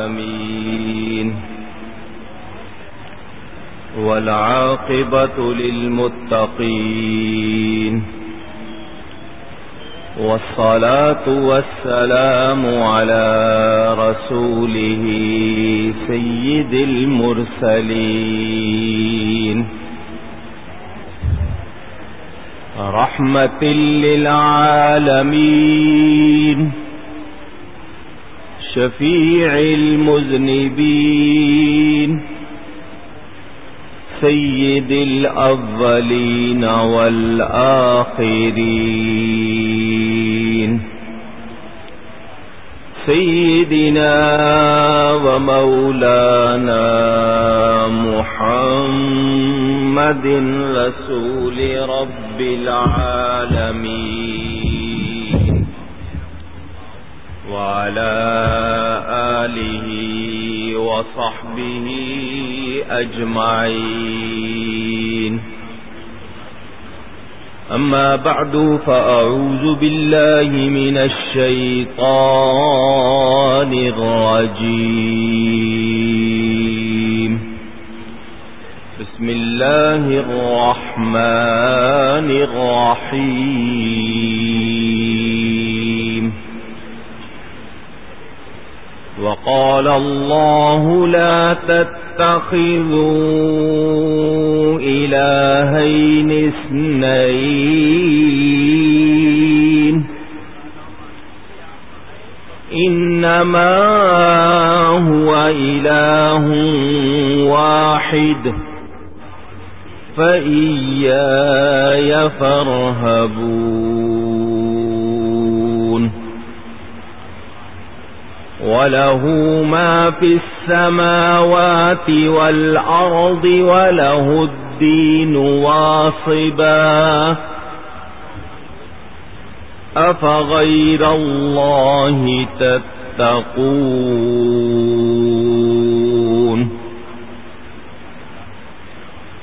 العالمين والعاقبة للمتقين والصلاة والسلام على رسوله سيد المرسلين رحمة للعالمين شفيع المذنبين سيد الأولين والآخرين سيدنا ومولانا محمد رسول رب العالمين وعلى آله وصحبه أجمعين. أما بعد، فأعوذ بالله من الشيطان الرجيم. بسم الله الرحمن الرحيم. وقال الله لا تتخذوا إلهين اثنين. إنما هو إله واحد. فإياي فارهبون. وله ما في السماوات والأرض وله الدين واصبا أفغير الله تتقون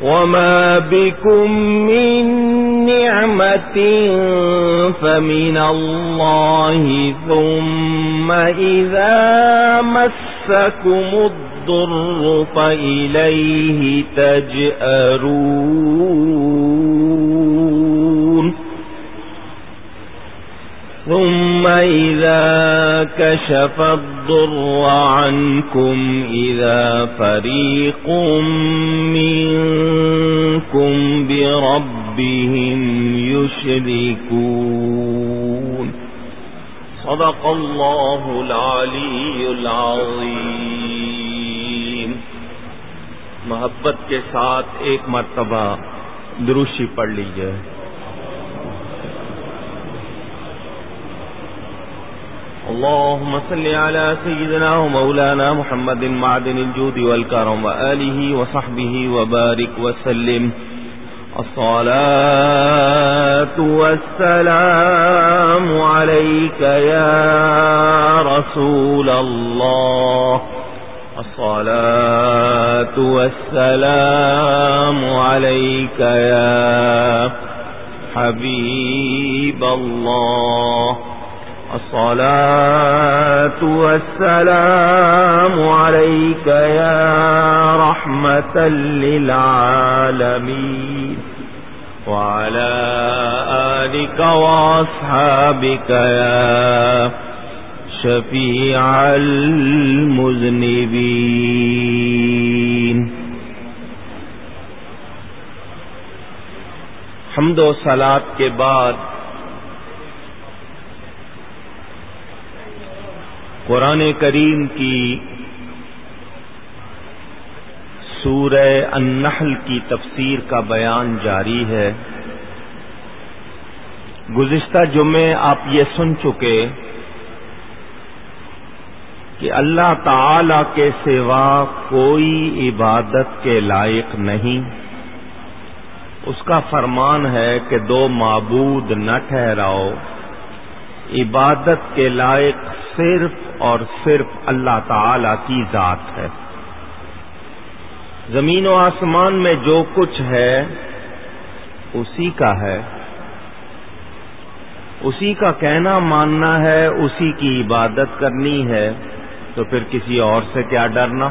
وما بكم من نعمة فمن الله ثم إذا مسكم الضر فإليه تجأرون. ثم إذا كشف الضر الضر عنكم إذا فريق منكم بربهم يشركون صدق الله العلي العظيم محبت کے ساتھ ایک مرتبہ دروشی پڑھ لیجیے۔ اللهم صل على سيدنا ومولانا محمد معدن الجود والكرم وآله وصحبه وبارك وسلم. الصلاة والسلام عليك يا رسول الله. الصلاة والسلام عليك يا حبيب الله. الصلاة والسلام عليك يا رحمة للعالمين. وعلى آلك وأصحابك يا شفيع المذنبين. حمد و صلات کے بعد قرآن کریم کی سورہ النحل کی تفسیر کا بیان جاری ہے۔ گزشتہ جمعے آپ یہ سن چکے کہ اللہ تعالی کے سوا کوئی عبادت کے لائق نہیں۔ اس کا فرمان ہے کہ دو معبود نہ ٹھہراؤ، عبادت کے لائق صرف اور صرف اللہ تعالی کی ذات ہے۔ زمین و آسمان میں جو کچھ ہے، اسی کا ہے۔ اسی کا کہنا، ماننا ہے، اسی کی عبادت کرنی ہے۔ تو پھر کسی اور سے کیا ڈرنا؟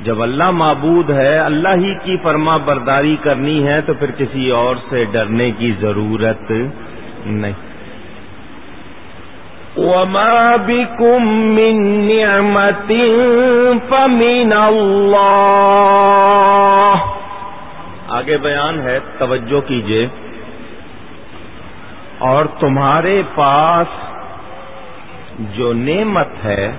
جب اللہ معبود ہے، اللہ ہی کی فرما برداری کرنی ہے، تو پھر کسی اور سے ڈرنے کی ضرورت نہیں۔ وما بكم من نعمة فمن الله آگے بیان ہے، توجہ کیجیے۔ اور تمہارے پاس جو نعمت ہے،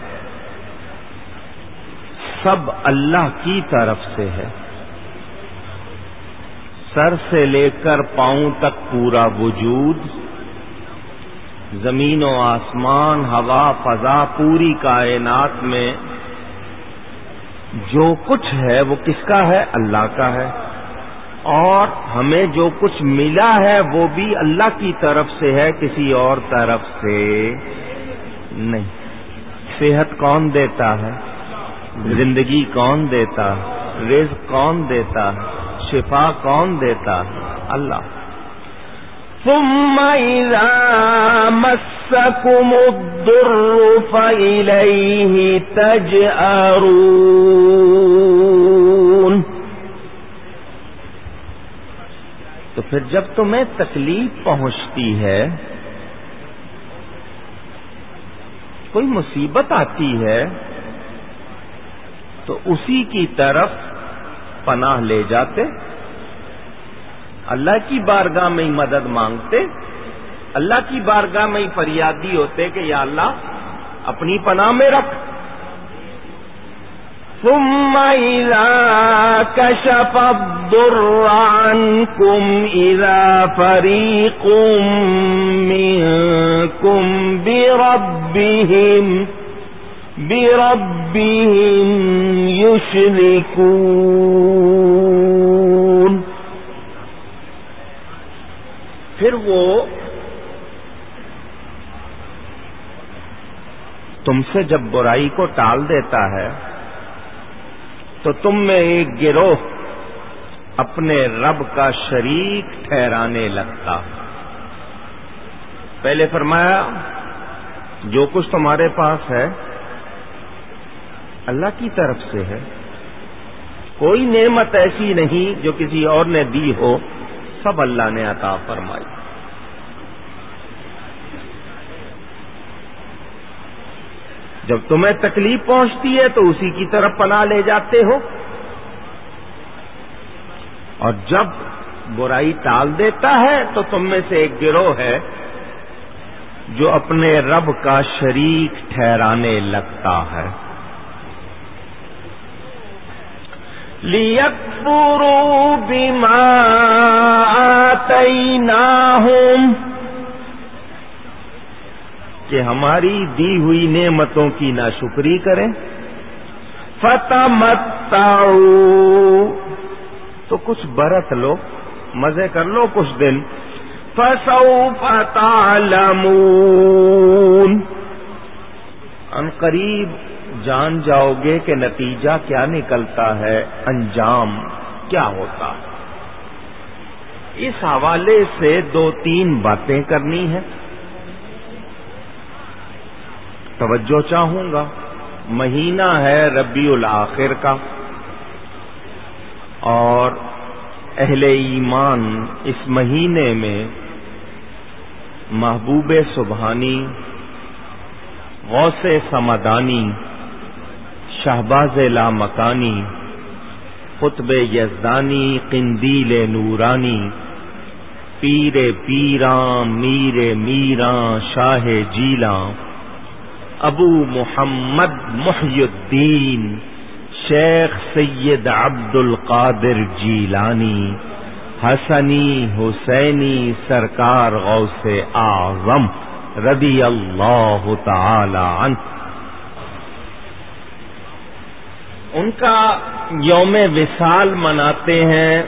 سب اللہ کی طرف سے ہے۔ سر سے لے کر پاؤں تک پورا وجود زمین و آسمان، ہوا، فضا، پوری کائنات میں جو کچھ ہے وہ کس کا ہے؟ اللہ کا ہے۔ اور ہمیں جو کچھ ملا ہے وہ بھی اللہ کی طرف سے ہے، کسی اور طرف سے نہیں۔ صحت کون دیتا ہے؟ زندگی کون دیتا رزق کون دیتا شفا کون دیتا اللہ۔ ثم إذا مسكم الضر فإليه تجأرون. تو پھر جب تمہیں تکلیف پہنچتی ہے، کوئی مصیبت آتی ہے، تو اسی کی طرف پناہ لے جاتے اللہ کی بارگاہ میں ہی مدد مانگتے، اللہ کی بارگاہ میں ہی فریادی ہوتے کہ یا اللہ اپنی پناہ میں رکھ۔ ثم إذا كشف الضر عنكم إذا فريق منكم بربهم بربهم يشركون پھر وہ تم سے جب برائی کو ٹال دیتا ہے، تو تم میں ایک گروہ اپنے رب کا شریک ٹھہرانے لگتا۔ پہلے فرمایا، جو کچھ تمہارے پاس ہے، اللہ کی طرف سے ہے۔ کوئی نعمت ایسی نہیں جو کسی اور نے دی ہو۔ سب اللہ نے عطا فرمائی۔ جب تمہیں تکلیف پہنچتی ہے تو اسی کی طرف پناہ لے جاتے ہو۔ اور جب برائی ٹال دیتا ہے تو تم میں سے ایک گروہ ہے جو اپنے رب کا شریک ٹھہرانے لگتا ہے۔ لِيَكْفُرُوا بِمَا آتَيْنَاهُمْ کہ ہماری دی ہوئی نعمتوں کی ناشکری کریں۔ فَتَمَتَّعُوا تو کچھ برت لو، مزے کر لو کچھ دن۔ فَسَوْفَ تَعْلَمُونَ۔ ان قریب جان جاؤ گے کہ نتیجہ کیا نکلتا ہے؟ انجام کیا ہوتا؟ ہے اس حوالے سے دو تین باتیں کرنی ہیں۔ توجہ چاہوں گا۔ مہینہ ہے ربیع الآخر کا۔ اور اہل ایمان اس مہینے میں محبوب سبحانی، غوث سمدانی شہباز لا مکانی خطب یزدانی، قندیل نورانی، پیر پیراں میر میراں شاہ جیلاں ابو محمد محی الدین، شیخ سید عبد القادر جیلانی، حسنی حسینی سرکار غوث اعظم رضی اللہ تعالی عنہ۔ ان کا یوم وصال مناتے ہیں۔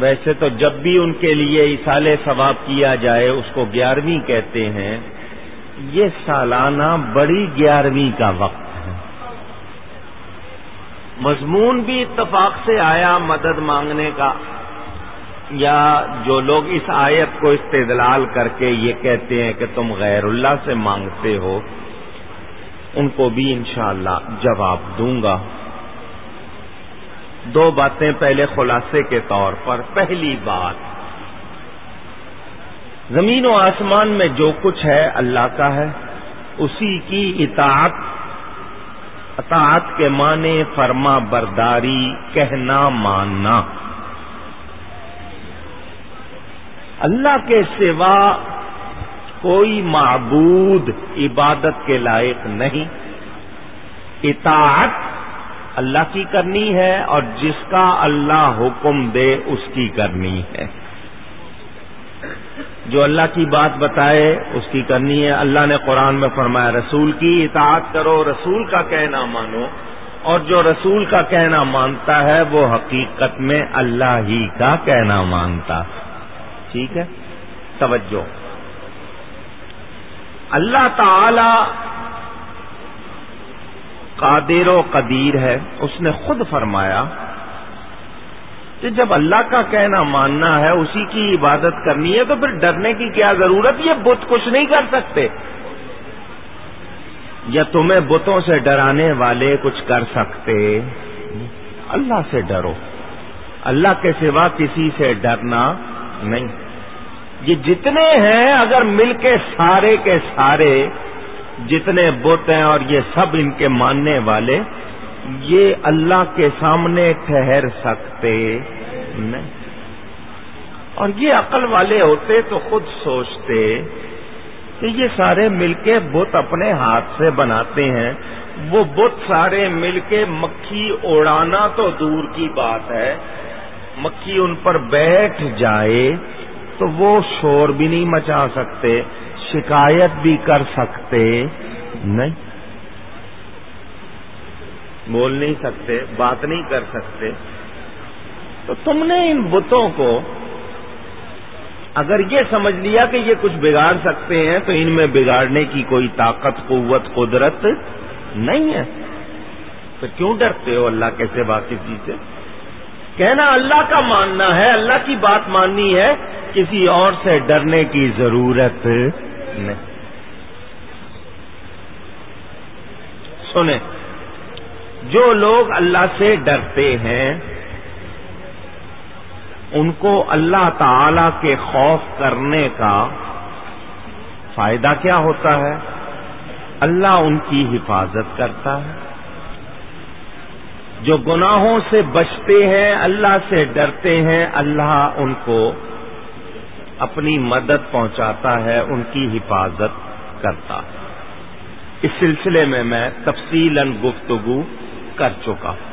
ویسے تو جب بھی ان کے لیے اصال ثواب کیا جائے، اس کو گیارہویں کہتے ہیں۔ یہ سالانہ بڑی گیارہویں کا وقت ہے۔ مضمون بھی اتفاق سے آیا مدد مانگنے کا، یا جو لوگ اس آیت کو استدلال کر کے یہ کہتے ہیں کہ تم غیر اللہ سے مانگتے ہو، ان کو بھی انشاءاللہ جواب دوں گا۔ دو باتیں پہلے خلاصے کے طور پر۔ پہلی بات، زمین و آسمان میں جو کچھ ہے اللہ کا ہے، اسی کی اطاعت اطاعت کے معنی فرما برداری، کہنا، ماننا۔ اللہ کے سوا کوئی معبود عبادت کے لائق نہیں۔ اطاعت اللہ کی کرنی ہے اور جس کا اللہ حکم دے اس کی کرنی ہے۔ جو اللہ کی بات بتائے اس کی کرنی ہے۔ اللہ نے قرآن میں فرمایا، رسول کی اطاعت کرو، رسول کا کہنا مانو۔ اور جو رسول کا کہنا مانتا ہے، وہ حقیقت میں اللہ ہی کا کہنا مانتا۔ ٹھیک ہے؟ توجہ۔ اللہ تعالی قادر و قدیر ہے، اس نے خود فرمایا کہ جب اللہ کا کہنا ماننا ہے، اسی کی عبادت کرنی ہے، تو پھر ڈرنے کی کیا ضرورت؟ یہ بت کچھ نہیں کر سکتے۔ یا تمہیں بتوں سے ڈرانے والے کچھ کر سکتے؟ اللہ سے ڈرو۔ اللہ کے سوا کسی سے ڈرنا نہیں۔ یہ جتنے ہیں، اگر مل کے سارے کے سارے جتنے بت ہیں اور یہ سب ان کے ماننے والے، یہ اللہ کے سامنے ٹھہر سکتے نہیں۔ اور یہ عقل والے ہوتے تو خود سوچتے کہ یہ سارے مل کے بت اپنے ہاتھ سے بناتے ہیں۔ وہ بت سارے مل کے مکھی اڑانا تو دور کی بات ہے۔ مکھی ان پر بیٹھ جائے تو وہ شور بھی نہیں مچا سکتے۔ شکایت بھی کر سکتے نہیں۔ بول نہیں سکتے، بات نہیں کر سکتے۔ تو تم نے ان بتوں کو اگر یہ سمجھ لیا کہ یہ کچھ بگاڑ سکتے ہیں، تو ان میں بگاڑنے کی کوئی طاقت، قوت، قدرت نہیں ہے۔ تو کیوں ڈرتے ہو اللہ کے سوا کسی سے؟ کہنا اللہ کا ماننا ہے، اللہ کی بات ماننی ہے، کسی اور سے ڈرنے کی ضرورت نہیں سنیں، جو لوگ اللہ سے ڈرتے ہیں، ان کو اللہ تعالی کے خوف کرنے کا فائدہ کیا ہوتا ہے؟ اللہ ان کی حفاظت کرتا ہے۔ جو گناہوں سے بچتے ہیں، اللہ سے ڈرتے ہیں، اللہ ان کو اپنی مدد پہنچاتا ہے، ان کی حفاظت کرتا ہے۔ اس سلسلے میں میں تفصیل گفتگو کر چکا ہوں۔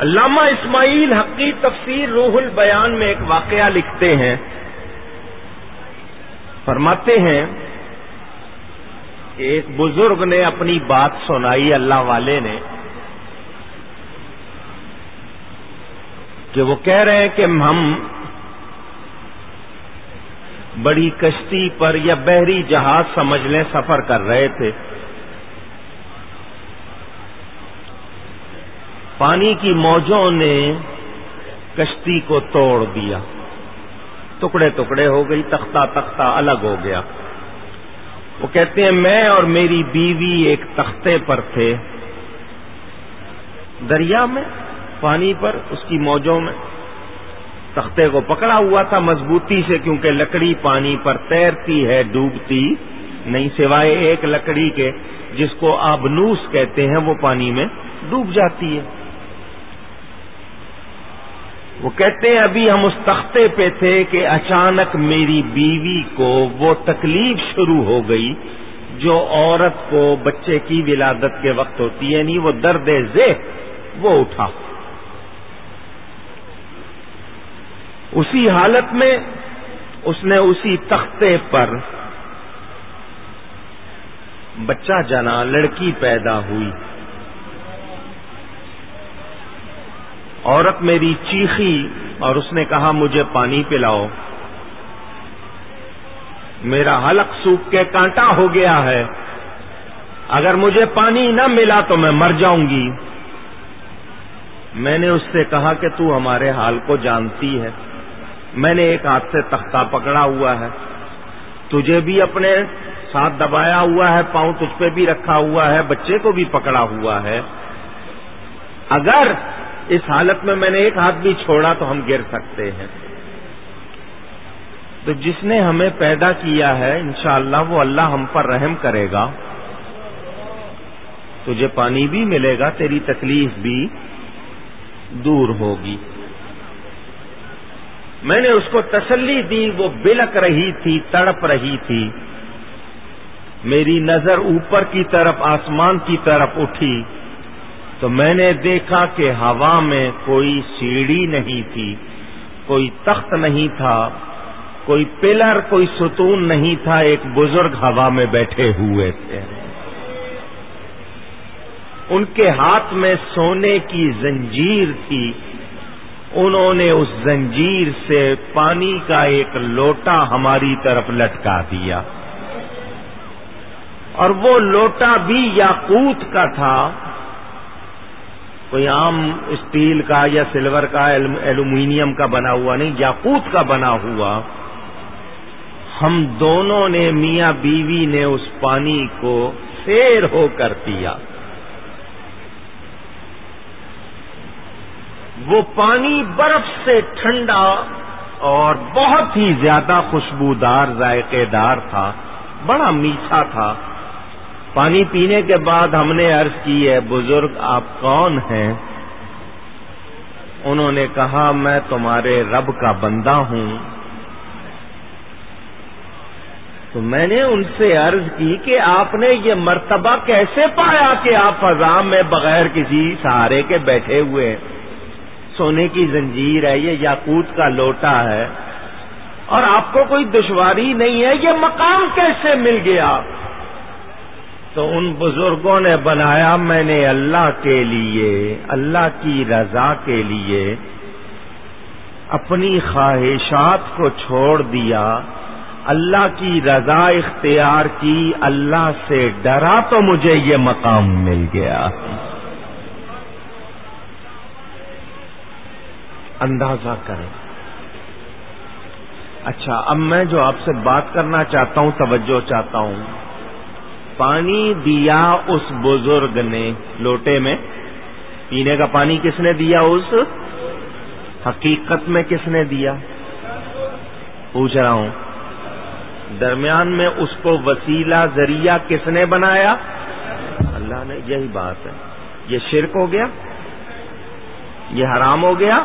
علامہ اسماعیل حقی تفسیر روح البیان میں ایک واقعہ لکھتے ہیں۔ فرماتے ہیں کہ ایک بزرگ نے اپنی بات سنائی، اللہ والے نے کہ وہ کہہ رہے ہیں کہ ہم بڑی کشتی پر یا بحری جہاز سمجھ لیں سفر کر رہے تھے۔ پانی کی موجوں نے کشتی کو توڑ دیا۔ ٹکڑے ٹکڑے ہو گئی، تختہ تختہ الگ ہو گیا۔ وہ کہتے ہیں، میں اور میری بیوی ایک تختے پر تھے۔ دریا میں پانی پر، اس کی موجوں میں۔ تختے کو پکڑا ہوا تھا مضبوطی سے، کیونکہ لکڑی پانی پر تیرتی ہے، ڈوبتی نہیں، سوائے ایک لکڑی کے، جس کو آبنوس کہتے ہیں، وہ پانی میں ڈوب جاتی ہے۔ وہ کہتے ہیں، ابھی ہم اس تختے پہ تھے کہ اچانک میری بیوی کو وہ تکلیف شروع ہو گئی، جو عورت کو بچے کی ولادت کے وقت ہوتی ہے نہیں وہ درد زے وہ اٹھا۔ اسی حالت میں اس نے اسی تختے پر بچہ جنا لڑکی پیدا ہوئی۔ عورت میری چیخی اور اس نے کہا، مجھے پانی پلاؤ۔ میرا حلق سوکھ کے کانٹا ہو گیا ہے۔ اگر مجھے پانی نہ ملا تو میں مر جاؤں گی۔ میں نے اس سے کہا کہ تو ہمارے حال کو جانتی ہے۔ میں نے ایک ہاتھ سے تختہ پکڑا ہوا ہے۔ تجھے بھی اپنے ساتھ دبایا ہوا ہے، پاؤں تجھ پہ بھی رکھا ہوا ہے، بچے کو بھی پکڑا ہوا ہے۔ اگر اس حالت میں میں نے ایک ہاتھ بھی چھوڑا تو ہم گر سکتے ہیں۔ تو جس نے ہمیں پیدا کیا ہے، انشاءاللہ وہ اللہ ہم پر رحم کرے گا۔ تجھے پانی بھی ملے گا، تیری تکلیف بھی دور ہوگی۔ میں نے اس کو تسلی دی، وہ بلک رہی تھی، تڑپ رہی تھی۔ میری نظر اوپر کی طرف، آسمان کی طرف اٹھی۔ تو میں نے دیکھا کہ ہوا میں کوئی سیڑھی نہیں تھی، کوئی تخت نہیں تھا، کوئی پلر، کوئی ستون نہیں تھا، ایک بزرگ ہوا میں بیٹھے ہوئے تھے۔ ان کے ہاتھ میں سونے کی زنجیر تھی۔ انہوں نے اس زنجیر سے پانی کا ایک لوٹا ہماری طرف لٹکا دیا۔ اور وہ لوٹا بھی یاقوت کا تھا۔ کوئی عام اسٹیل کا یا سلور کا ایلومینیم کا بنا ہوا نہیں، یاقوت کا بنا ہوا۔ ہم دونوں نے میاں بیوی نے اس پانی کو سیر ہو کر پیا۔ وہ پانی برف سے ٹھنڈا اور بہت ہی زیادہ خوشبودار ذائقے دار تھا، بڑا میٹھا تھا۔ پانی پینے کے بعد ہم نے عرض کی ہے بزرگ، آپ کون ہیں؟ انہوں نے کہا، میں تمہارے رب کا بندہ ہوں۔ تو میں نے ان سے عرض کی کہ آپ نے یہ مرتبہ کیسے پایا کہ آپ فضا میں بغیر کسی سہارے کے بیٹھے ہوئے ہیں؟ سونے کی زنجیر ہے، یہ یاقوت کا لوٹا ہے۔ اور آپ کو کوئی دشواری نہیں ہے، یہ مقام کیسے مل گیا؟ تو ان بزرگوں نے بنایا، میں نے اللہ کے لیے، اللہ کی رضا کے لیے اپنی خواہشات کو چھوڑ دیا۔ اللہ کی رضا اختیار کی، اللہ سے ڈرا تو مجھے یہ مقام مل گیا۔ اندازہ کریں۔ اچھا اب میں جو آپ سے بات کرنا چاہتا ہوں، توجہ چاہتا ہوں۔ پانی دیا اس بزرگ نے لوٹے میں۔ پینے کا پانی کس نے دیا اس؟ حقیقت میں کس نے دیا؟ پوچھ رہا ہوں۔ درمیان میں اس کو وسیلہ ذریعہ کس نے بنایا؟ اللہ نے، یہی بات ہے۔ یہ شرک ہو گیا؟ یہ حرام ہو گیا؟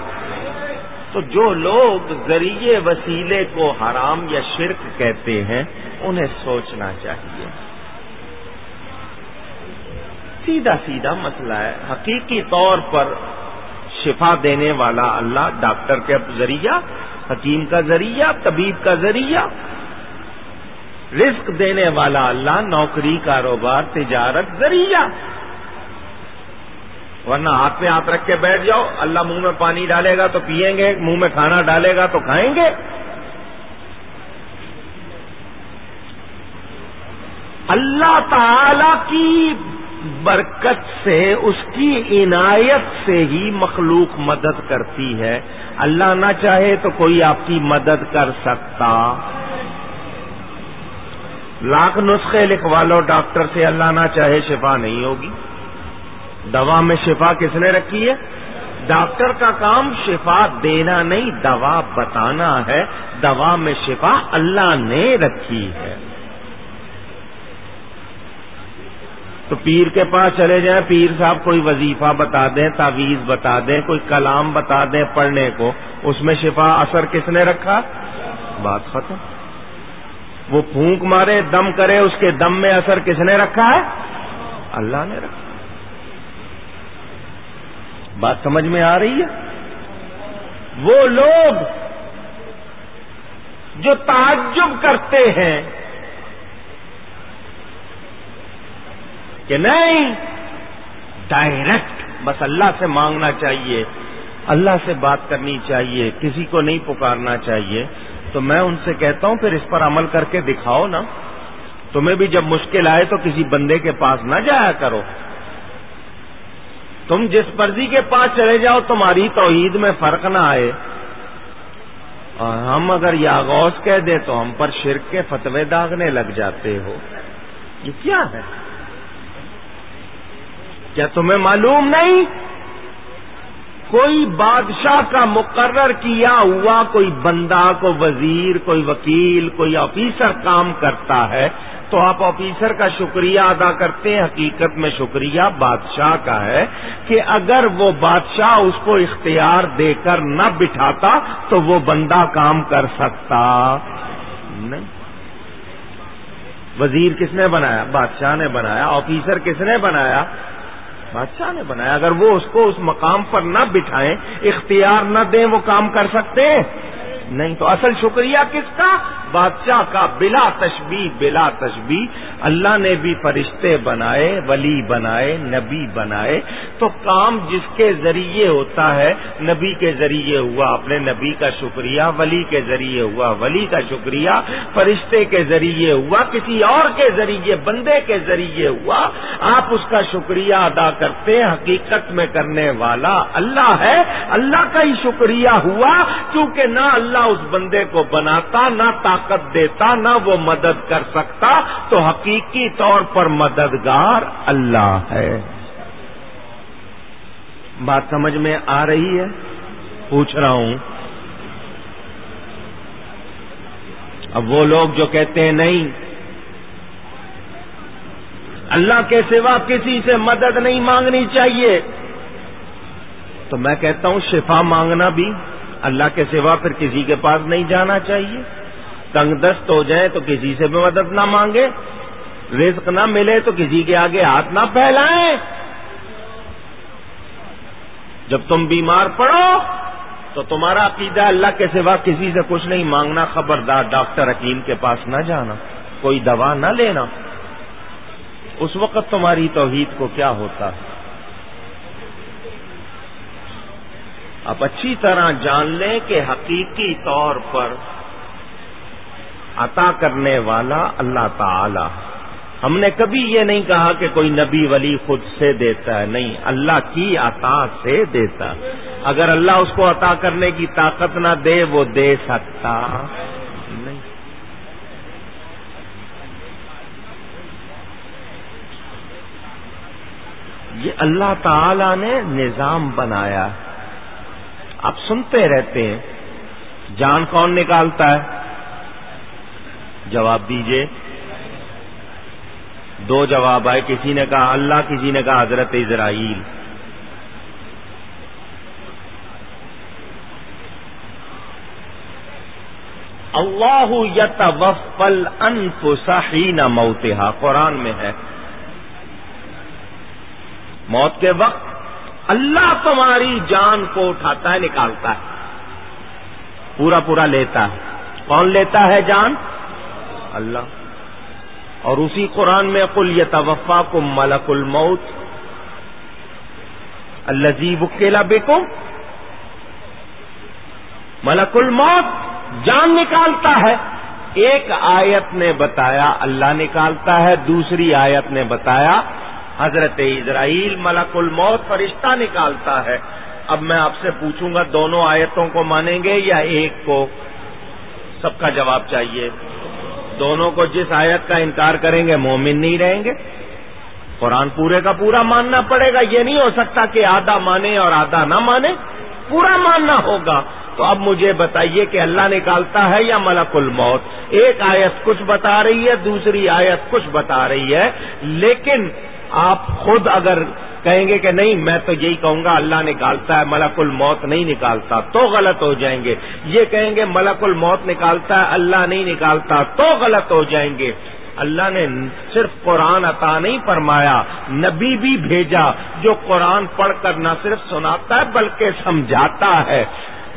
تو جو لوگ ذریعے وسیلے کو حرام یا شرک کہتے ہیں، انہیں سوچنا چاہیے۔ سیدھا سیدھا مسئلہ ہے۔ حقیقی طور پر شفا دینے والا اللہ ڈاکٹر کے ذریعہ، حکیم کا ذریعہ، طبیب کا ذریعہ، رزق دینے والا اللہ، نوکری، کاروبار، تجارت، ذریعہ۔ ورنہ ہاتھ میں ہاتھ رکھ کے بیٹھ جاؤ۔ اللہ منہ میں پانی ڈالے گا تو پیئیں گے، منہ میں کھانا ڈالے گا تو کھائیں گے۔ اللہ تعالی کی برکت سے، اس کی عنایت سے ہی مخلوق مدد کرتی ہے۔ اللہ نہ چاہے تو کوئی آپ کی مدد کر سکتا۔ لاکھ نسخے لکھوا لو ڈاکٹر سے، اللہ نہ چاہے شفا نہیں ہوگی۔ دوا میں شفا کس نے رکھی ہے؟ ڈاکٹر کا کام شفا دینا نہیں، دوا بتانا ہے۔ دوا میں شفا اللہ نے رکھی ہے۔ تو پیر کے پاس چلے جائیں، پیر صاحب کوئی وظیفہ بتا دیں، تعویذ بتا دیں، کوئی کلام بتا دیں پڑھنے کو، اس میں شفا اثر کس نے رکھا؟ بات ختم۔ وہ پھونک مارے، دم کرے، اس کے دم میں اثر کس نے رکھا ہے؟ اللہ نے رکھا۔ بات سمجھ میں آ رہی ہے؟ وہ لوگ جو تعجب کرتے ہیں کہ نہیں ڈائریکٹ بس اللہ سے مانگنا چاہیے، اللہ سے بات کرنی چاہیے، کسی کو نہیں پکارنا چاہیے۔ تو میں ان سے کہتا ہوں، پھر اس پر عمل کر کے دکھاؤ نا۔ تمہیں بھی جب مشکل آئے تو کسی بندے کے پاس نہ جایا کرو۔ تم جس مرضی کے پاس چلے جاؤ، تمہاری توحید میں فرق نہ آئے۔ اور ہم اگر یا غوث کہہ دیں تو ہم پر شرک کے فتوے داغنے لگ جاتے ہو۔ یہ کیا ہے؟ کیا تمہیں معلوم نہیں؟ کوئی بادشاہ کا مقرر کیا ہوا، کوئی بندہ، کوئی وزیر، کوئی وکیل، کوئی آفیسر کام کرتا ہے تو آپ آفیسر کا شکریہ ادا کرتے ہیں۔ حقیقت میں شکریہ بادشاہ کا ہے کہ اگر وہ بادشاہ اس کو اختیار دے کر نہ بٹھاتا تو وہ بندہ کام کر سکتا۔ نہیں۔ وزیر کس نے بنایا؟ بادشاہ نے بنایا۔ آفیسر کس نے بنایا؟ بادشاہ نے بنایا۔ اگر وہ اس کو اس مقام پر نہ بٹھائیں، اختیار نہ دیں، وہ کام کر سکتے نہیں تو اصل شکریہ کس کا؟ بادشاہ کا بلا تشبی بلا تشبی اللہ نے بھی فرشتے بنائے، ولی بنائے، نبی بنائے۔ تو کام جس کے ذریعے ہوتا ہے، نبی کے ذریعے ہوا۔ اپنے نبی کا شکریہ، ولی کے ذریعے ہوا۔ ولی کا شکریہ، فرشتے کے ذریعے ہوا۔ کسی اور کے ذریعے، بندے کے ذریعے ہوا۔ آپ اس کا شکریہ ادا کرتے ہیں۔ حقیقت میں کرنے والا اللہ ہے۔ اللہ کا ہی شکریہ ہوا۔ کیونکہ نہ اللہ اس بندے کو بناتا، نہ طاقت دیتا، نہ وہ مدد کر سکتا، تو حقیقی طور پر مددگار اللہ ہے۔ بات سمجھ میں آ رہی ہے؟ پوچھ رہا ہوں۔ اب وہ لوگ جو کہتے ہیں نہیں، اللہ کے سوا کسی سے مدد نہیں مانگنی چاہیے۔ تو میں کہتا ہوں شفا مانگنا بھی۔ اللہ کے سوا پھر کسی کے پاس نہیں جانا چاہیے۔ تنگ دست ہو جائے تو کسی سے بھی مدد نہ مانگے۔ رزق نہ ملے تو کسی کے آگے ہاتھ نہ پھیلائیں۔ جب تم بیمار پڑو تو تمہارا عقیدہ اللہ کے سوا کسی سے کچھ نہیں مانگنا، خبردار ڈاکٹر حکیم کے پاس نہ جانا، کوئی دوا نہ لینا۔ اس وقت تمہاری توحید کو کیا ہوتا ہے؟ آپ اچھی طرح جان لیں کہ حقیقی طور پر عطا کرنے والا اللہ تعالی ہم نے کبھی یہ نہیں کہا کہ کوئی نبی ولی خود سے دیتا ہے، نہیں، اللہ کی عطا سے دیتا۔ اگر اللہ اس کو عطا کرنے کی طاقت نہ دے، وہ دے سکتا نہیں۔ یہ اللہ تعالی نے نظام بنایا۔ ہے آپ سنتے رہتے ہیں۔ جان کون نکالتا ہے؟ جواب دیجیے۔ دو جواب آئے۔ کسی نے کہا اللہ، کسی نے کہا حضرت اسرائیل۔ اللہ یتوفل انفس حین موتہا۔ قرآن میں ہے۔ موت کے وقت اللہ تمہاری جان کو اٹھاتا ہے، نکالتا ہے۔ پورا پورا لیتا ہے۔ کون لیتا ہے جان؟ اللہ۔ اور اسی قرآن میں کل یتوفا کو ملک الموت۔ الزیب اکیلا بیکو ملک الموت، جان نکالتا ہے۔ ایک آیت نے بتایا، اللہ نکالتا ہے۔ دوسری آیت نے بتایا حضرت اسرائیل ملک الموت فرشتہ نکالتا ہے۔ اب میں آپ سے پوچھوں گا، دونوں آیتوں کو مانیں گے یا ایک کو؟ سب کا جواب چاہیے۔ دونوں کو جس آیت کا انکار کریں گے، مومن نہیں رہیں گے۔ قرآن پورے کا پورا ماننا پڑے گا۔ یہ نہیں ہو سکتا کہ آدھا مانے اور آدھا نہ مانے، پورا ماننا ہوگا۔ تو اب مجھے بتائیے کہ اللہ نکالتا ہے یا ملک الموت؟ ایک آیت کچھ بتا رہی ہے، دوسری آیت کچھ بتا رہی ہے۔ لیکن آپ خود اگر کہیں گے کہ نہیں، میں تو یہی کہوں گا، اللہ نکالتا ہے، ملک الموت نہیں نکالتا، تو غلط ہو جائیں گے۔ یہ کہیں گے، ملک الموت نکالتا ہے، اللہ نہیں نکالتا، تو غلط ہو جائیں گے۔ اللہ نے صرف قرآن عطا نہیں فرمایا، نبی بھی بھیجا، جو قرآن پڑھ کر نہ صرف سناتا ہے، بلکہ سمجھاتا ہے۔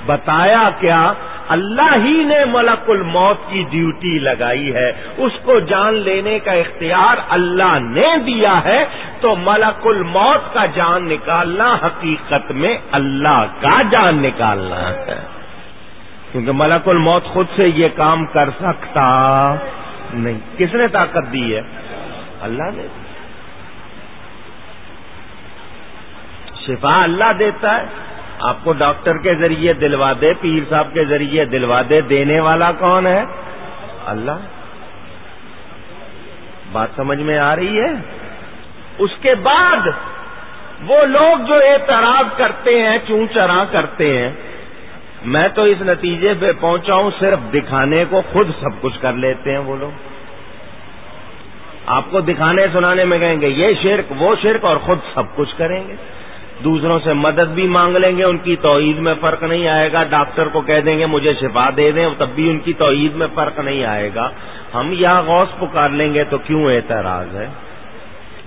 بتایا کیا، اللہ ہی نے ملک الموت کی ڈیوٹی لگائی ہے۔ اس کو جان لینے کا اختیار اللہ نے دیا ہے۔ تو ملک الموت کا جان نکالنا حقیقت میں اللہ کا جان نکالنا ہے۔ کیونکہ ملک الموت خود سے یہ کام کر سکتا نہیں۔ کس نے طاقت دی ہے؟ اللہ نے۔ شفا اللہ دیتا ہے۔ آپ کو ڈاکٹر کے ذریعے دلوا دے، پیر صاحب کے ذریعے دلوا دے، دینے والا کون ہے؟ اللہ۔ بات سمجھ میں آ رہی ہے؟ اس کے بعد وہ لوگ جو اعتراض کرتے ہیں، چون چرا کرتے ہیں، میں تو اس نتیجے پہ پہنچا ہوں، صرف دکھانے کو خود سب کچھ کر لیتے ہیں وہ لوگ۔ آپ کو دکھانے سنانے میں کہیں گے، یہ شرک، وہ شرک اور خود سب کچھ کریں گے۔ دوسروں سے مدد بھی مانگ لیں گے، ان کی توحید میں فرق نہیں آئے گا۔ ڈاکٹر کو کہہ دیں گے، مجھے شفا دے دیں، تب بھی ان کی توحید میں فرق نہیں آئے گا۔ ہم یہاں غوث پکار لیں گے تو کیوں اعتراض ہے؟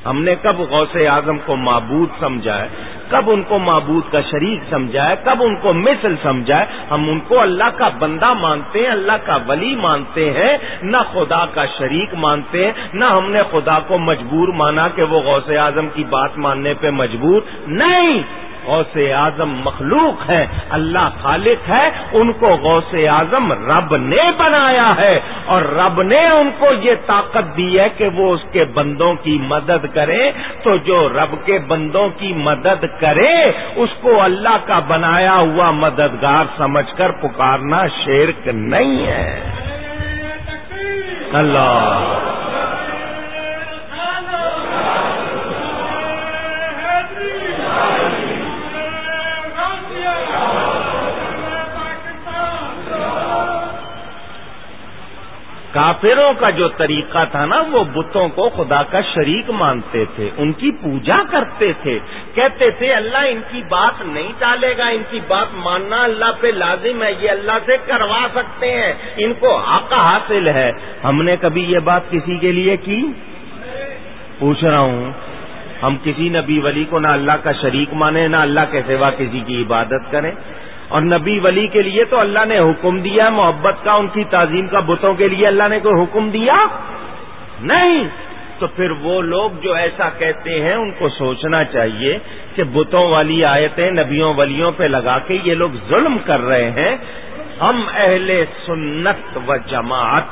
ہم نے کب غوث اعظم کو معبود سمجھا ہے؟ کب ان کو معبود کا شریک سمجھا ہے؟ کب ان کو مثل سمجھا ہے؟ ہم ان کو اللہ کا بندہ مانتے ہیں، اللہ کا ولی مانتے ہیں، نہ خدا کا شریک مانتے ہیں، نہ ہم نے خدا کو مجبور مانا کہ وہ غوث اعظم کی بات ماننے پہ مجبور نہیں۔ غوث اعظم مخلوق ہے، اللہ خالق ہے، ان کو غوث اعظم رب نے بنایا ہے۔ اور رب نے ان کو یہ طاقت دی ہے کہ وہ اس کے بندوں کی مدد کرے تو جو رب کے بندوں کی مدد کرے، اس کو اللہ کا بنایا ہوا مددگار سمجھ کر پکارنا شرک نہیں ہے۔ اللہ۔ کافروں کا جو طریقہ تھا نا، وہ بتوں کو خدا کا شریک مانتے تھے، ان کی پوجا کرتے تھے۔ کہتے تھے، اللہ ان کی بات نہیں ٹالے گا، ان کی بات ماننا اللہ پہ لازم ہے، یہ اللہ سے کروا سکتے ہیں، ان کو حق حاصل ہے۔ ہم نے کبھی یہ بات کسی کے لیے کی؟ پوچھ رہا ہوں۔ ہم کسی نبی ولی کو نہ اللہ کا شریک مانے نہ اللہ کے سوا کسی کی عبادت کریں۔ اور نبی ولی کے لیے تو اللہ نے حکم دیا، محبت کا، ان کی تعظیم کا، بتوں کے لیے اللہ نے کوئی حکم دیا؟ نہیں۔ تو پھر وہ لوگ جو ایسا کہتے ہیں، ان کو سوچنا چاہیے کہ بتوں والی آیتیں نبیوں ولیوں پہ لگا کے یہ لوگ ظلم کر رہے ہیں۔ ہم اہل سنت و جماعت،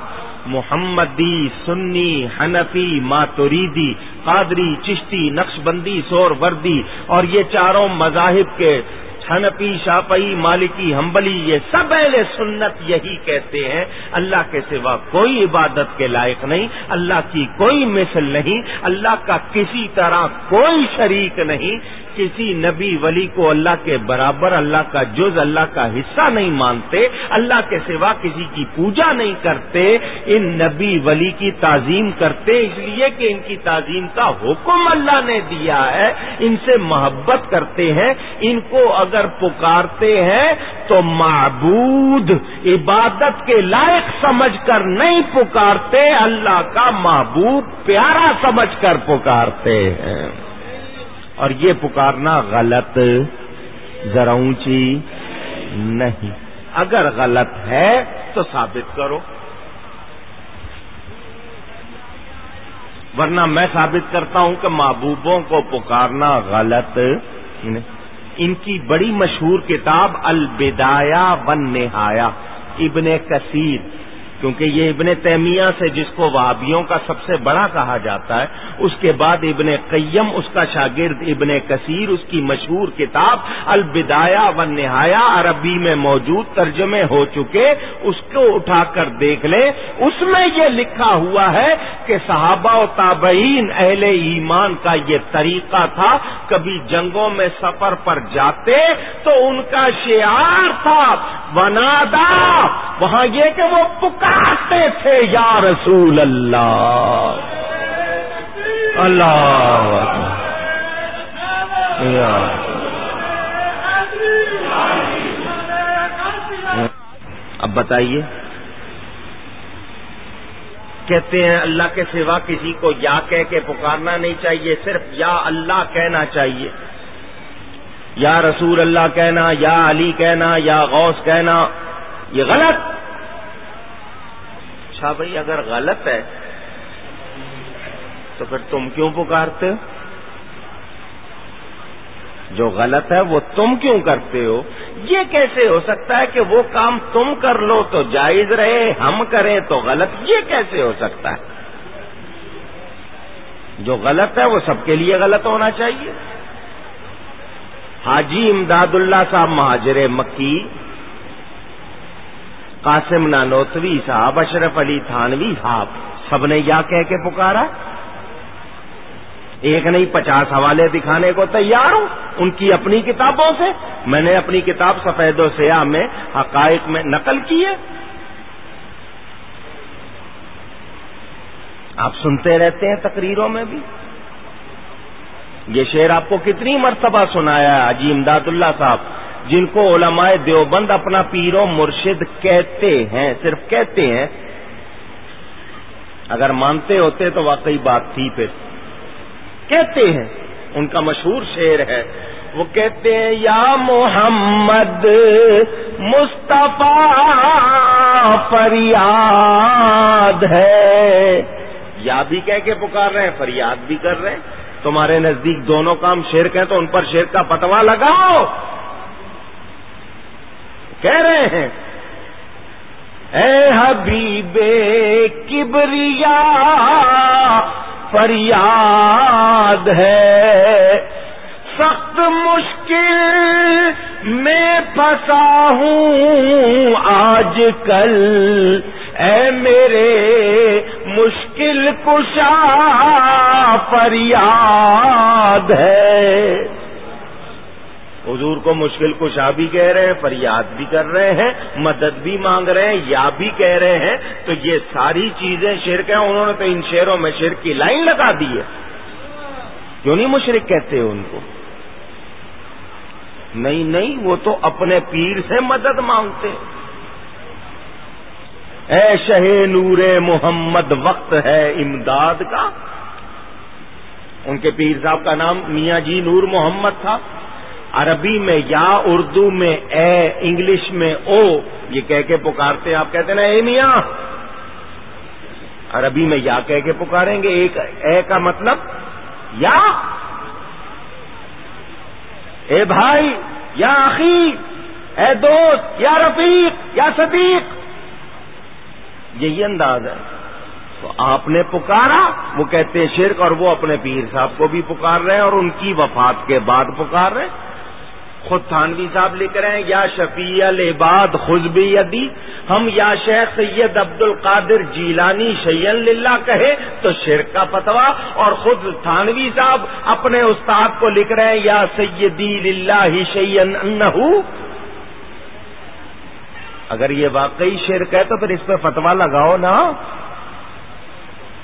محمدی، سنی، حنفی ماتوریدی قادری، چشتی نقش بندی سور وردی اور یہ چاروں مذاہب کے حنفی شاپئی مالکی ہمبلی یہ سب اہل سنت یہی کہتے ہیں، اللہ کے سوا کوئی عبادت کے لائق نہیں، اللہ کی کوئی مثل نہیں، اللہ کا کسی طرح کوئی شریک نہیں کسی نبی ولی کو اللہ کے برابر اللہ کا جز اللہ کا حصہ نہیں مانتے، اللہ کے سوا کسی کی پوجا نہیں کرتے، ان نبی ولی کی تعظیم کرتے، اس لیے کہ ان کی تعظیم کا حکم اللہ نے دیا ہے، ان سے محبت کرتے ہیں، ان کو اگر پکارتے ہیں تو معبود، عبادت کے لائق سمجھ کر نہیں پکارتے، اللہ کا محبوب پیارا سمجھ کر پکارتے ہیں۔ اور یہ پکارنا غلط ذرا اونچی نہیں۔ اگر غلط ہے تو ثابت کرو۔ ورنہ میں ثابت کرتا ہوں کہ محبوبوں کو پکارنا غلط ان کی بڑی مشہور کتاب البدایا ون نہایا ابن کثیر۔ کیونکہ یہ ابن تیمیہ سے جس کو وابیوں کا سب سے بڑا کہا جاتا ہے، اس کے بعد ابن قیم، اس کا شاگرد ابن کثیر، اس کی مشہور کتاب البدایا و نہایا عربی میں موجود ترجمے ہو چکے، اس کو اٹھا کر دیکھ لیں۔ اس میں یہ لکھا ہوا ہے کہ صحابہ و تابعین اہل ایمان کا یہ طریقہ تھا، کبھی جنگوں میں سفر پر جاتے تو ان کا شعار تھا ونادا وہاں یہ کہ وہ پکارتے تھے یا رسول اللہ۔ اللہ۔ اب بتائیے۔ کہتے ہیں اللہ کے سوا کسی کو یا کہہ کے پکارنا نہیں چاہیے، صرف یا اللہ کہنا چاہیے۔ یا رسول اللہ کہنا، یا علی کہنا، یا غوث کہنا، یہ غلط۔ اچھا بھائی، اگر غلط ہے، تو پھر تم کیوں پکارتے؟ ہو جو غلط ہے، وہ تم کیوں کرتے ہو؟ یہ کیسے ہو سکتا ہے کہ وہ کام تم کر لو تو جائز رہے، ہم کریں تو غلط؟ یہ کیسے ہو سکتا ہے؟ جو غلط ہے، وہ سب کے لیے غلط ہونا چاہیے۔ حاجی امداد اللہ صاحب، مہاجر مکی قاسم نانوتوی صاحب، اشرف علی تھانوی صاحب، سب نے یا کہہ کے پکارا؟ ایک نہیں، پچاس حوالے دکھانے کو تیار ہوں، ان کی اپنی کتابوں سے۔ میں نے اپنی کتاب سفید و سیاہ میں حقائق میں نقل کی ہے۔ آپ سنتے رہتے ہیں تقریروں میں بھی۔ یہ شعر آپ کو کتنی مرتبہ سنایا ہے امداد اللہ صاحب۔ جن کو علماء دیوبند اپنا پیر و مرشد کہتے ہیں، صرف کہتے ہیں، اگر مانتے ہوتے تو واقعی بات تھی پھر۔ کہتے ہیں، ان کا مشہور شعر ہے۔ وہ کہتے ہیں، یا محمد مصطفیٰ فریاد ہے۔ یا بھی کہہ کے پکار رہے ہیں، فریاد بھی کر رہے ہیں۔ تمہارے نزدیک دونوں کام شرک ہیں، تو ان پر شرک کا پتوا لگاؤ۔ کہہ رہے ہیں۔ اے حبیب کبریا، فریاد ہے۔ سخت مشکل میں پھنسا ہوں آج کل اے میرے مشکل کشا، فریاد ہے۔ حضور کو مشکل کشا بھی کہہ رہے ہیں، فریاد بھی کر رہے ہیں، مدد بھی مانگ رہے ہیں، یا بھی کہہ رہے ہیں۔ تو یہ ساری چیزیں شرک ہیں، انہوں نے تو ان شیروں میں شرک کی لائن لگا دی ہے۔ کیوں نہیں مشرق کہتے ان کو؟ نہیں نہیں، وہ تو اپنے پیر سے مدد مانگتے۔ اے شہ نور محمد، وقت ہے امداد کا۔ ان کے پیر صاحب کا نام میاں جی نور محمد تھا۔ عربی میں یا، اردو میں اے، انگلش میں او، یہ کہہ کے پکارتے آپ کہتے نا، اے میاں۔ عربی میں یا کہہ کے پکاریں گے، ایک اے کا مطلب یا۔ اے بھائی، یا آخی اے دوست، یا رفیق، یا صدیق۔ یہی انداز ہے۔ تو آپ نے پکارا، وہ کہتے ہیں شرک، اور وہ اپنے پیر صاحب کو بھی پکار رہے ہیں اور ان کی وفات کے بعد پکار رہے ہیں۔ خود تھانوی صاحب لکھ رہے ہیں یا شفیع العباد خزبی یدی ہم یا شیخ سید عبد القادر جیلانی شیئن للہ کہے تو شرک کا فتوا اور خود تھانوی صاحب اپنے استاد کو لکھ رہے ہیں، یا سیدی للہ شیئن انہو۔ اگر یہ واقعی شرک ہے تو پھر اس پہ فتوا لگاؤ نا۔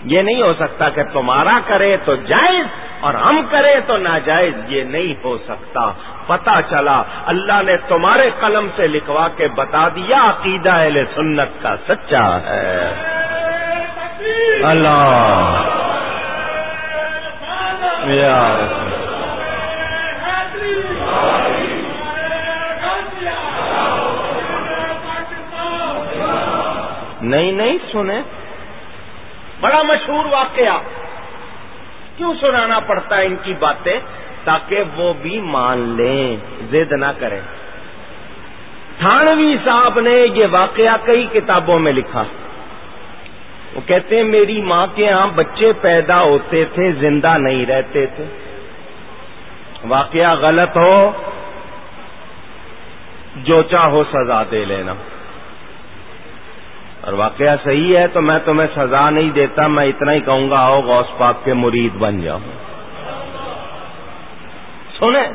یہ نہیں ہو سکتا کہ تمہارا کرے تو جائز، اور ہم کریں تو ناجائز، یہ نہیں ہو سکتا۔ پتا چلا، اللہ نے تمہارے قلم سے لکھوا کے بتا دیا، عقیدہ اہل سنت کا سچا ہے۔ اللہ۔ نہیں نہیں سنے۔ بڑا مشہور واقعہ۔ کیوں سنانا پڑتا ہے ان کی باتیں؟ تاکہ وہ بھی مان لیں، زد نہ کریں۔ تھانوی صاحب نے یہ واقعہ کئی کتابوں میں لکھا۔ وہ کہتے ہیں، میری ماں کے ہاں بچے پیدا ہوتے تھے، زندہ نہیں رہتے تھے۔ واقعہ غلط ہو، جو چاہو سزا دے لینا۔ اور واقعہ صحیح ہے، تو میں تمہیں سزا نہیں دیتا، میں اتنا ہی کہوں گا، آؤ غوث پاک کے مرید بن جاؤ۔ سنیں۔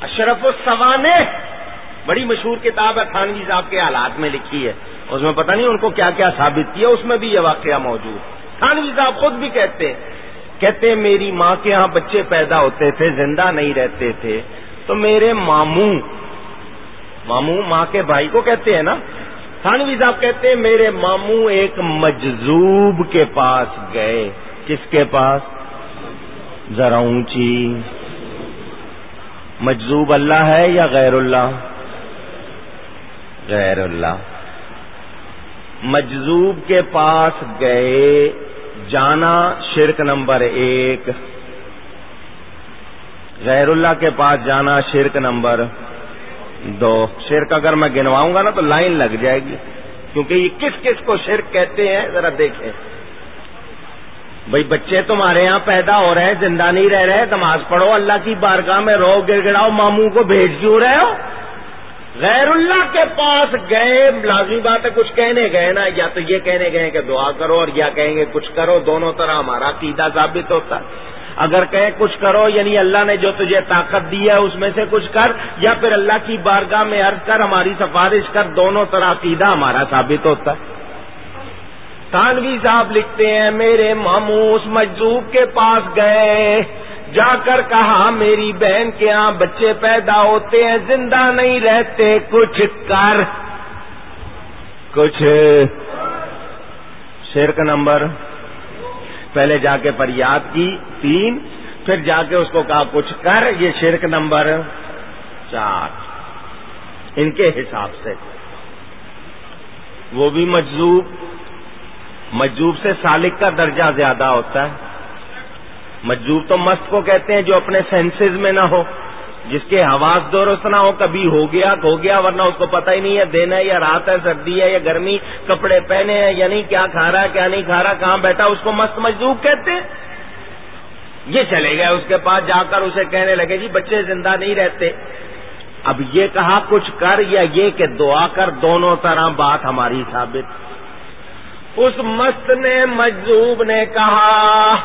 اشرف السوانے، بڑی مشہور کتاب ہے خانوی صاحب کے حالات میں لکھی ہے۔ اس میں پتہ نہیں ان کو کیا کیا ثابت کیا، اس میں بھی یہ واقعہ موجود خانوی صاحب خود بھی کہتے ہیں کہتے ہیں، میری ماں کے ہاں بچے پیدا ہوتے تھے، زندہ نہیں رہتے تھے۔ تو میرے ماموں ماموں، ماں کے بھائی کو کہتے ہیں نا۔ تھانوی صاحب کہتے ہیں، میرے ماموں ایک مجذوب کے پاس گئے۔ کس کے پاس؟ ذرا اونچی۔ مجذوب اللہ ہے یا غیر اللہ؟ غیر اللہ۔ مجذوب کے پاس گئے، جانا شرک نمبر ایک۔ غیر اللہ کے پاس جانا شرک نمبر دو۔ شرک اگر میں گنواؤں گا نا تو لائن لگ جائے گی۔ کیونکہ یہ کس کس کو شرک کہتے ہیں؟ ذرا دیکھیں۔ بھائی بچے تمہارے یہاں پیدا ہو رہے ہیں، زندہ نہیں رہ رہے، نماز پڑھو، اللہ کی بارگاہ میں رو گر گڑاؤ ماموں کو بھیج کیوں رہے ہو؟ غیر اللہ کے پاس گئے، لازمی بات ہے کچھ کہنے گئے نا، یا تو یہ کہنے گئے کہ دعا کرو اور یا کہیں گے کچھ کرو، دونوں طرح ہمارا قیدا ثابت ہوتا ہے۔ اگر کہیں کچھ کرو یعنی اللہ نے جو تجھے طاقت دی ہے، اس میں سے کچھ کر، یا پھر اللہ کی بارگاہ میں عرض کر، ہماری سفارش کر، دونوں طرح عقیدہ ہمارا ثابت ہوتا ہے۔ تانوی صاحب لکھتے ہیں، میرے ماموں اس مجذوب کے پاس گئے۔ جا کر کہا، میری بہن کے یہاں بچے پیدا ہوتے ہیں، زندہ نہیں رہتے، کچھ کر۔ کچھ۔ شرک نمبر۔ پہلے جا کے فریاد کی، تین۔ پھر جا کے اس کو کہا، کچھ کر، یہ شرک نمبر چار۔ ان کے حساب سے۔ وہ بھی مجذوب۔ مجذوب سے سالک کا درجہ زیادہ ہوتا ہے۔ مجذوب تو مست کو کہتے ہیں جو اپنے سینسز میں نہ ہو۔ جس کے حواس درست نہ ہو، کبھی ہو گیا ہو گیا، ورنہ اس کو پتہ ہی نہیں ہے دن ہے یا رات ہے، سردی ہے یا گرمی، کپڑے پہنے ہیں یا نہیں، کیا کھا رہا ہے، کیا نہیں کھا رہا، کہاں بیٹھا، اس کو مست مجذوب کہتے ہیں۔ یہ چلے گئے اس کے پاس، جا کر اسے کہنے لگے جی بچے زندہ نہیں رہتے۔ اب یہ کہا، کچھ کر یا یہ کہ دعا کر، دونوں طرح بات ہماری ثابت۔ اس مست نے مجذوب نے کہا،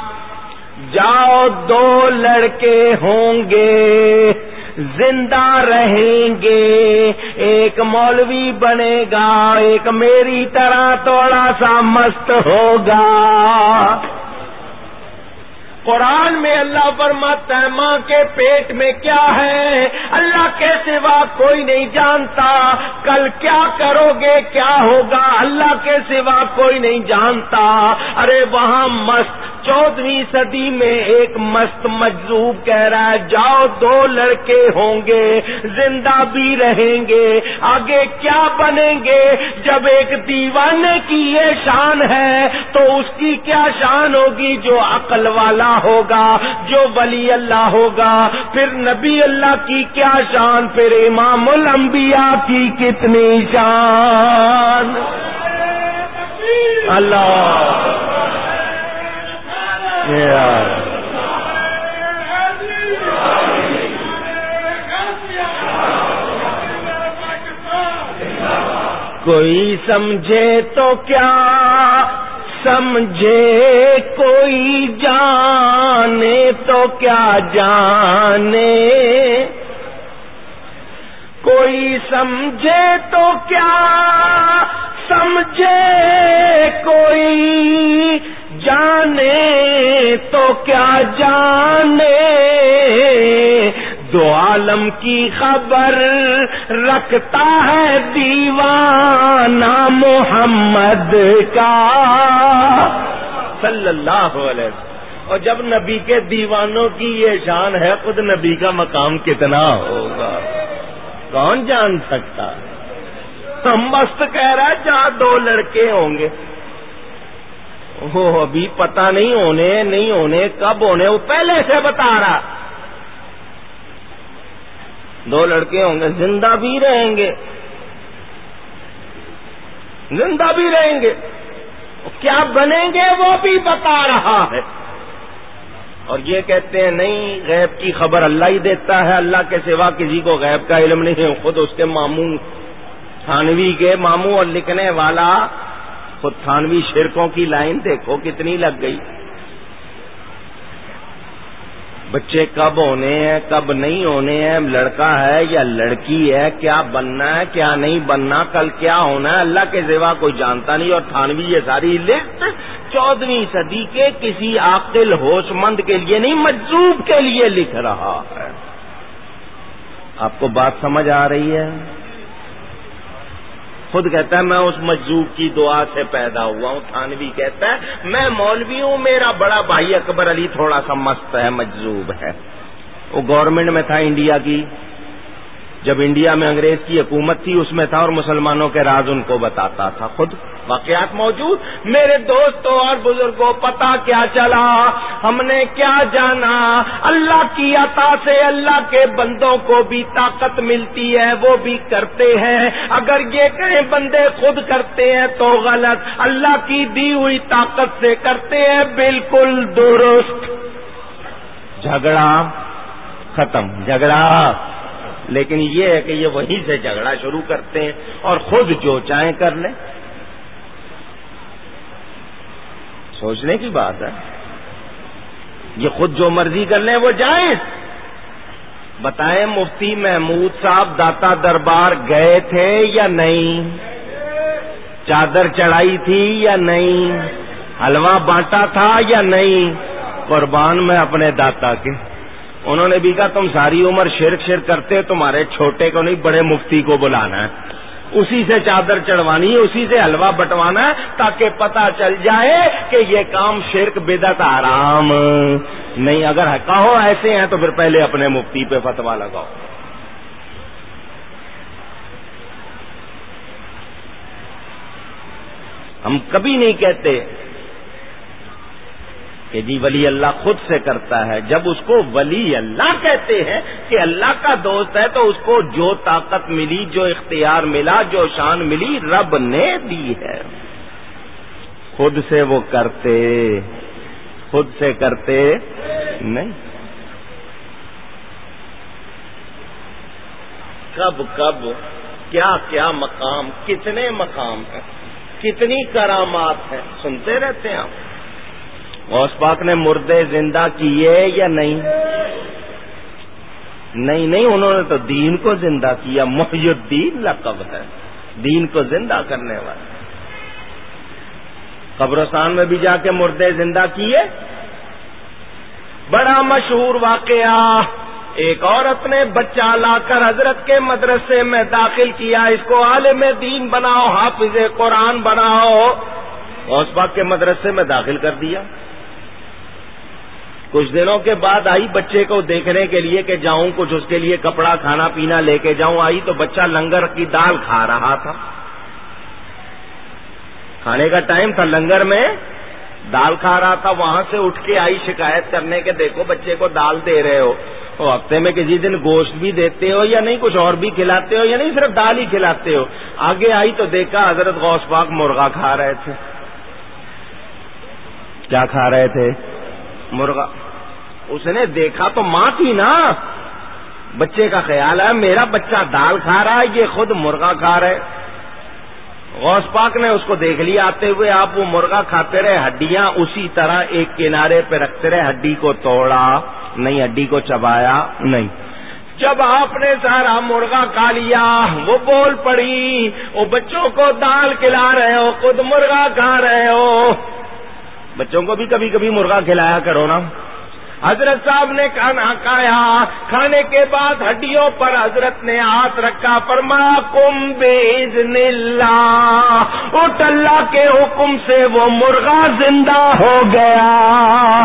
جاؤ دو لڑکے ہوں گے، زندہ رہیں گے، ایک مولوی بنے گا، ایک میری طرح تھوڑا سا مست ہوگا۔ قرآن میں اللہ فرماتا ہے، ماں کے پیٹ میں کیا ہے؟ اللہ کے سوا کوئی نہیں جانتا۔ کل کیا کرو گے؟ کیا ہوگا؟ اللہ کے سوا کوئی نہیں جانتا۔ ارے وہاں مست، چودہویں صدی میں ایک مست مجذوب کہہ رہا ہے، جاؤ دو لڑکے ہوں گے، زندہ بھی رہیں گے۔ آگے کیا بنیں گے؟ جب ایک دیوانے کی یہ شان ہے، تو اس کی کیا شان ہوگی جو عقل والا ہوگا، جو ولی اللہ ہوگا۔ پھر نبی اللہ کی کیا شان، پھر امام الانبیاء کی کتنی شان۔ اللہ۔ کوئی سمجھے تو کیا؟ سمجھے کوئی جانے تو کیا جانے؟ کوئی سمجھے تو کیا سمجھے؟ کوئی جانے تو کیا جانے؟ دو عالم کی خبر رکھتا ہے دیوانہ محمد کا۔ صلی اللہ علیہ وسلم۔ اور جب نبی کے دیوانوں کی یہ شان ہے، خود نبی کا مقام کتنا ہوگا؟ کون جان سکتا؟ ہم مست کہہ رہا ہے جہاں دو لڑکے ہوں گے۔ وہ ابھی پتہ نہیں ہونے نہیں ہونے، کب ہونے، وہ پہلے سے بتا رہا۔ دو لڑکے ہوں گے، زندہ بھی رہیں گے۔ زندہ بھی رہیں گے۔ کیا بنیں گے وہ بھی بتا رہا ہے۔ اور یہ کہتے ہیں، نہیں، غیب کی خبر اللہ ہی دیتا ہے۔ اللہ کے سوا کسی کو غیب کا علم نہیں ہے۔ خود اس کے ماموں، تھانوی کے ماموں اور لکھنے والا خود تھانوی شرکوں کی لائن دیکھو، کتنی لگ گئی۔ بچے کب ہونے ہیں، کب نہیں ہونے ہیں، لڑکا ہے یا لڑکی ہے، کیا بننا ہے، کیا نہیں بننا، کل کیا ہونا ہے، اللہ کے سوا کوئی جانتا نہیں اور تھانوی یہ ساری لسٹ چودہویں صدی کے کسی عاقل ہوش مند کے لیے نہیں، مجذوب کے لیے لکھ رہا ہے۔ آپ کو بات سمجھ آ رہی ہے؟ خود کہتا ہے میں اس مجذوب کی دعا سے پیدا ہوا ہوں، تھانوی کہتا ہے، میں مولوی ہوں، میرا بڑا بھائی اکبر علی تھوڑا سا مست ہے، مجذوب ہے۔ وہ گورنمنٹ میں تھا انڈیا کی۔ جب انڈیا میں انگریز کی حکومت تھی، اس میں تھا اور مسلمانوں کے راز ان کو بتاتا تھا خود۔ واقعات موجود۔ میرے دوستوں اور بزرگوں پتا کیا چلا؟ ہم نے کیا جانا؟ اللہ کی عطا سے اللہ کے بندوں کو بھی طاقت ملتی ہے، وہ بھی کرتے ہیں۔ اگر یہ کہیں بندے خود کرتے ہیں تو غلط۔ اللہ کی دی ہوئی طاقت سے کرتے ہیں، بالکل درست۔ جھگڑا ختم، جھگڑا۔ لیکن یہ ہے کہ یہ وہیں سے جھگڑا شروع کرتے ہیں اور خود جو چاہیں کر لیں۔ سوچنے کی بات ہے یہ خود جو مرضی کر لیں وہ جائیں بتائیں مفتی محمود صاحب داتا دربار گئے تھے یا نہیں؟ چادر چڑھائی تھی یا نہیں؟ حلوہ بانٹا تھا یا نہیں؟ قربان میں اپنے داتا کے۔ انہوں نے بھی کہا تم ساری عمر شرک شرک کرتے تمہارے چھوٹے کو نہیں، بڑے مفتی کو بلانا ہے۔ اسی سے چادر چڑھوانی ہے، اسی سے حلوہ بٹوانا ہے تاکہ پتا چل جائے کہ یہ کام شرک بدت آرام نہیں، اگر کہو ایسے ہیں تو پھر پہلے اپنے مفتی پہ فتوا لگاؤ۔ ہم کبھی نہیں کہتے کہ جی ولی اللہ خود سے کرتا ہے، جب اس کو ولی اللہ کہتے ہیں کہ اللہ کا دوست ہے تو اس کو جو طاقت ملی، جو اختیار ملا، جو شان ملی، رب نے دی ہے۔ خود سے وہ کرتے، خود سے کرتے نہیں۔ کب کب، کیا کیا مقام، کتنے مقام ہیں، کتنی کرامات ہیں، سنتے رہتے ہیں آپ۔ غوث پاک نے مردے زندہ کیے یا نہیں؟ نہیں نہیں، انہوں نے تو دین کو زندہ کیا۔ محی الدین لقب ہے۔ دین کو زندہ کرنے والے قبرستان میں بھی جا کے مردے زندہ کیے۔ بڑا مشہور واقعہ، ایک عورت نے بچہ لا کر حضرت کے مدرسے میں داخل کیا۔ اس کو عالم دین بناؤ، حافظ قرآن بناؤ۔ غوث پاک کے مدرسے میں داخل کر دیا۔ کچھ دنوں کے بعد آئی بچے کو دیکھنے کے لیے کہ جاؤں کچھ اس کے لیے کپڑا کھانا پینا لے کے جاؤں، آئی تو بچہ لنگر کی دال کھا رہا تھا۔ کھانے کا ٹائم تھا لنگر میں، دال کھا رہا تھا، وہاں سے اٹھ کے آئی شکایت کرنے کے دیکھو بچے کو دال دے رہے ہو۔ تو ہفتے میں کسی دن گوشت بھی دیتے ہو یا نہیں، کچھ اور بھی کھلاتے ہو یا نہیں، صرف دال ہی کھلاتے ہو۔ آگے آئی تو دیکھا حضرت غوث پاک مرغا کھا رہے تھے۔ کیا کھا رہے تھے؟ مرغا، اس نے دیکھا تو ماں تھی نا۔ بچے کا خیال ہے، میرا بچہ دال کھا رہا ہے، یہ خود مرغا کھا رہے۔ غوث پاک نے اس کو دیکھ لیا، آتے ہوئے آپ وہ مرغا کھاتے رہے، ہڈیاں اسی طرح ایک کنارے پہ رکھتے رہے، ہڈی کو توڑا، نہیں، ہڈی کو چبایا، نہیں۔ جب آپ نے سارا مرغا کھا لیا، وہ بول پڑی وہ بچوں کو دال کھلا رہے ہو، خود مرغا کھا رہے ہو۔ بچوں کو بھی کبھی کبھی مرغا کھلایا کرو نا۔ حضرت صاحب نے کھانا کھایا۔ کھانے کے بعد ہڈیوں پر حضرت نے ہاتھ رکھا۔ فرما کم بیز اٹھ اللہ کے حکم سے وہ مرغا زندہ ہو گیا۔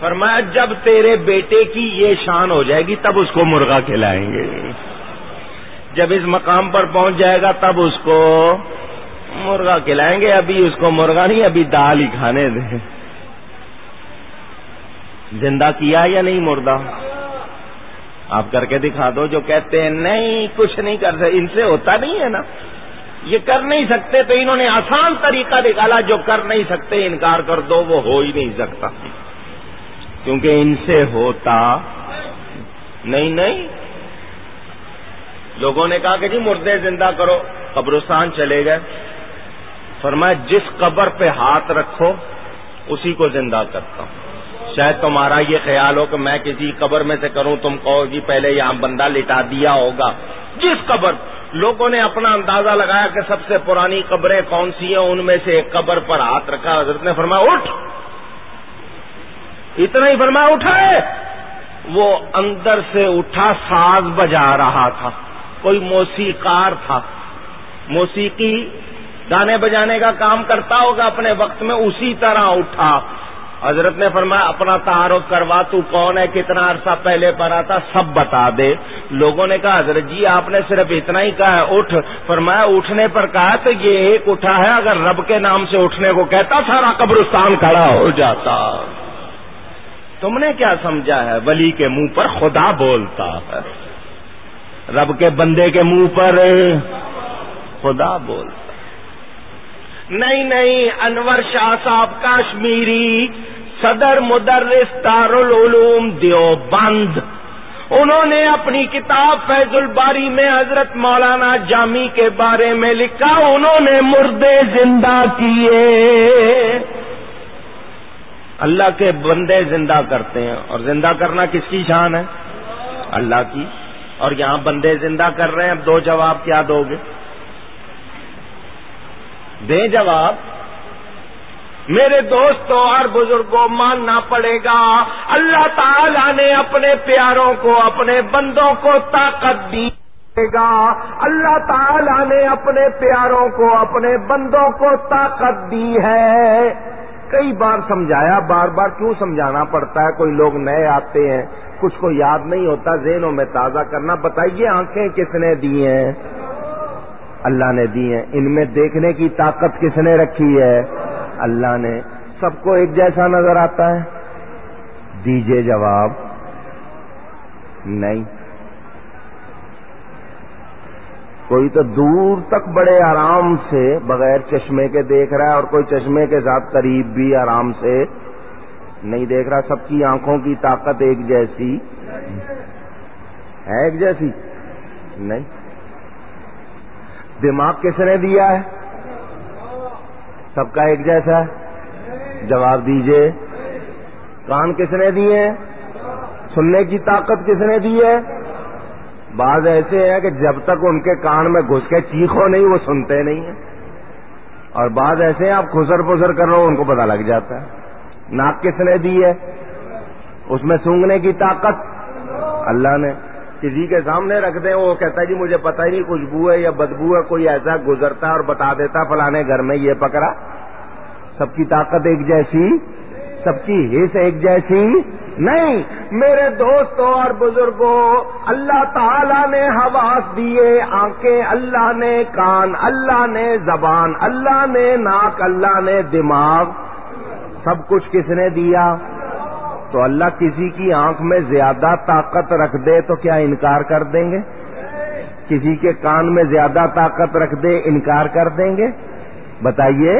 فرمایا، جب تیرے بیٹے کی یہ شان ہو جائے گی، تب اس کو مرغا کھلائیں گے۔ جب اس مقام پر پہنچ جائے گا، تب اس کو مرغا کھلائیں گے، ابھی اس کو مرغا نہیں، ابھی دال ہی کھانے دیں زندہ کیا یا نہیں مردہ؟ آپ کر کے دکھا دو، جو کہتے ہیں، نہیں، کچھ نہیں کر سکتے۔ ان سے ہوتا نہیں ہے نا۔ یہ کر نہیں سکتے تو انہوں نے آسان طریقہ نکالا، جو کر نہیں سکتے، انکار کر دو، وہ ہو ہی نہیں سکتا۔ کیونکہ ان سے ہوتا نہیں نہیں۔ لوگوں نے کہا کہ جی مردے زندہ کرو۔ قبرستان چلے گئے۔ فرمایا، جس قبر پہ ہاتھ رکھو، اسی کو زندہ کرتا ہوں۔ شاید تمہارا یہ خیال ہو کہ میں کسی قبر میں سے کروں، تم کہو گی جی، پہلے یہاں بندہ لٹا دیا ہوگا۔ جس قبر، لوگوں نے اپنا اندازہ لگایا کہ سب سے پرانی قبریں کون سی ہیں، ان میں سے ایک قبر پر ہاتھ رکھا۔ حضرت نے فرمایا، اٹھ۔ اتنا ہی فرمایا اٹھائے وہ اندر سے اٹھا، ساز بجا رہا تھا۔ کوئی موسیقار تھا۔ موسیقی گانے بجانے کا کام کرتا ہوگا، اپنے وقت میں اسی طرح اٹھا۔ حضرت نے فرمایا، اپنا تعارف کروا، تو کون ہے؟ کتنا عرصہ پہلے پڑا تھا سب بتا دے۔ لوگوں نے کہا، حضرت جی آپ نے صرف اتنا ہی کہا ہے، اٹھ۔ فرمایا، اٹھنے پر کہا تو یہ ایک اٹھا ہے، اگر رب کے نام سے اٹھنے کو کہتا، سارا قبرستان کھڑا ہو جاتا۔ تم نے کیا سمجھا ہے؟ ولی کے منہ پر خدا بولتا ہے۔ رب کے بندے کے منہ پر خدا بولتا۔ نہیں نہیں، انور شاہ صاحب کاشمیری صدر مدرس دارالعلوم دیوبند انہوں نے اپنی کتاب فیض الباری میں حضرت مولانا جامی کے بارے میں لکھا، انہوں نے مردے زندہ کیے۔ اللہ کے بندے زندہ کرتے ہیں۔ اور زندہ کرنا کس کی شان ہے؟ اللہ کی۔ اور یہاں بندے زندہ کر رہے ہیں، اب دو جواب کیا دو گے؟ دیں جواب، میرے دوستوں اور بزرگوں، ماننا پڑے گا، اللہ تعالی نے اپنے پیاروں کو، اپنے بندوں کو طاقت دی گا، اللہ تعالی نے اپنے پیاروں کو، اپنے بندوں کو طاقت دی ہے۔ کئی بار سمجھایا، بار بار کیوں سمجھانا پڑتا ہے؟ کوئی لوگ نئے آتے ہیں، کچھ کو یاد نہیں ہوتا، ذہنوں میں تازہ کرنا۔ بتائیے آنکھیں کس نے دی ہیں؟ اللہ نے دی ہیں۔ ان میں دیکھنے کی طاقت کس نے رکھی ہے؟ اللہ نے۔ سب کو ایک جیسا نظر آتا ہے۔ دیجیے جواب۔ نہیں۔ کوئی تو دور تک بڑے آرام سے بغیر چشمے کے دیکھ رہا ہے اور کوئی چشمے کے ساتھ قریب بھی آرام سے نہیں دیکھ رہا۔ سب کی آنکھوں کی طاقت ایک جیسی ہے، ایک جیسی۔ نہیں۔ دماغ کس نے دیا ہے؟ سب کا ایک جیسا ہے۔ جواب دیجیے۔ کان کس نے دیے؟ سننے کی طاقت کس نے دی ہے؟ بعض ایسے ہیں کہ جب تک ان کے کان میں گھس کے چیخو نہیں، وہ سنتے نہیں ہیں۔ اور بعض ایسے ہیں، آپ خسر پسر کر رہے ہو، ان کو پتا لگ جاتا ہے۔ ناک کس نے دی ہے؟ اس میں سونگنے کی طاقت۔ اللہ نے۔ کسی کے سامنے رکھ دیں وہ کہتا ہے جی مجھے پتا ہی نہیں، خوشبو ہے یا بدبو ہے، کوئی ایسا گزرتا ہے اور بتا دیتا، فلانے گھر میں یہ پکڑا۔ سب کی طاقت ایک جیسی، سب کی حص ایک جیسی۔ نہیں، میرے دوستوں اور بزرگوں، اللہ تعالی نے حواس دیے، آنکھیں اللہ نے، کان اللہ نے، زبان اللہ نے، ناک اللہ نے، دماغ، سب کچھ کس نے دیا؟ تو اللہ کسی کی آنکھ میں زیادہ طاقت رکھ دے تو کیا انکار کر دیں گے؟ کسی کے کان میں زیادہ طاقت رکھ دے انکار کر دیں گے؟ بتائیے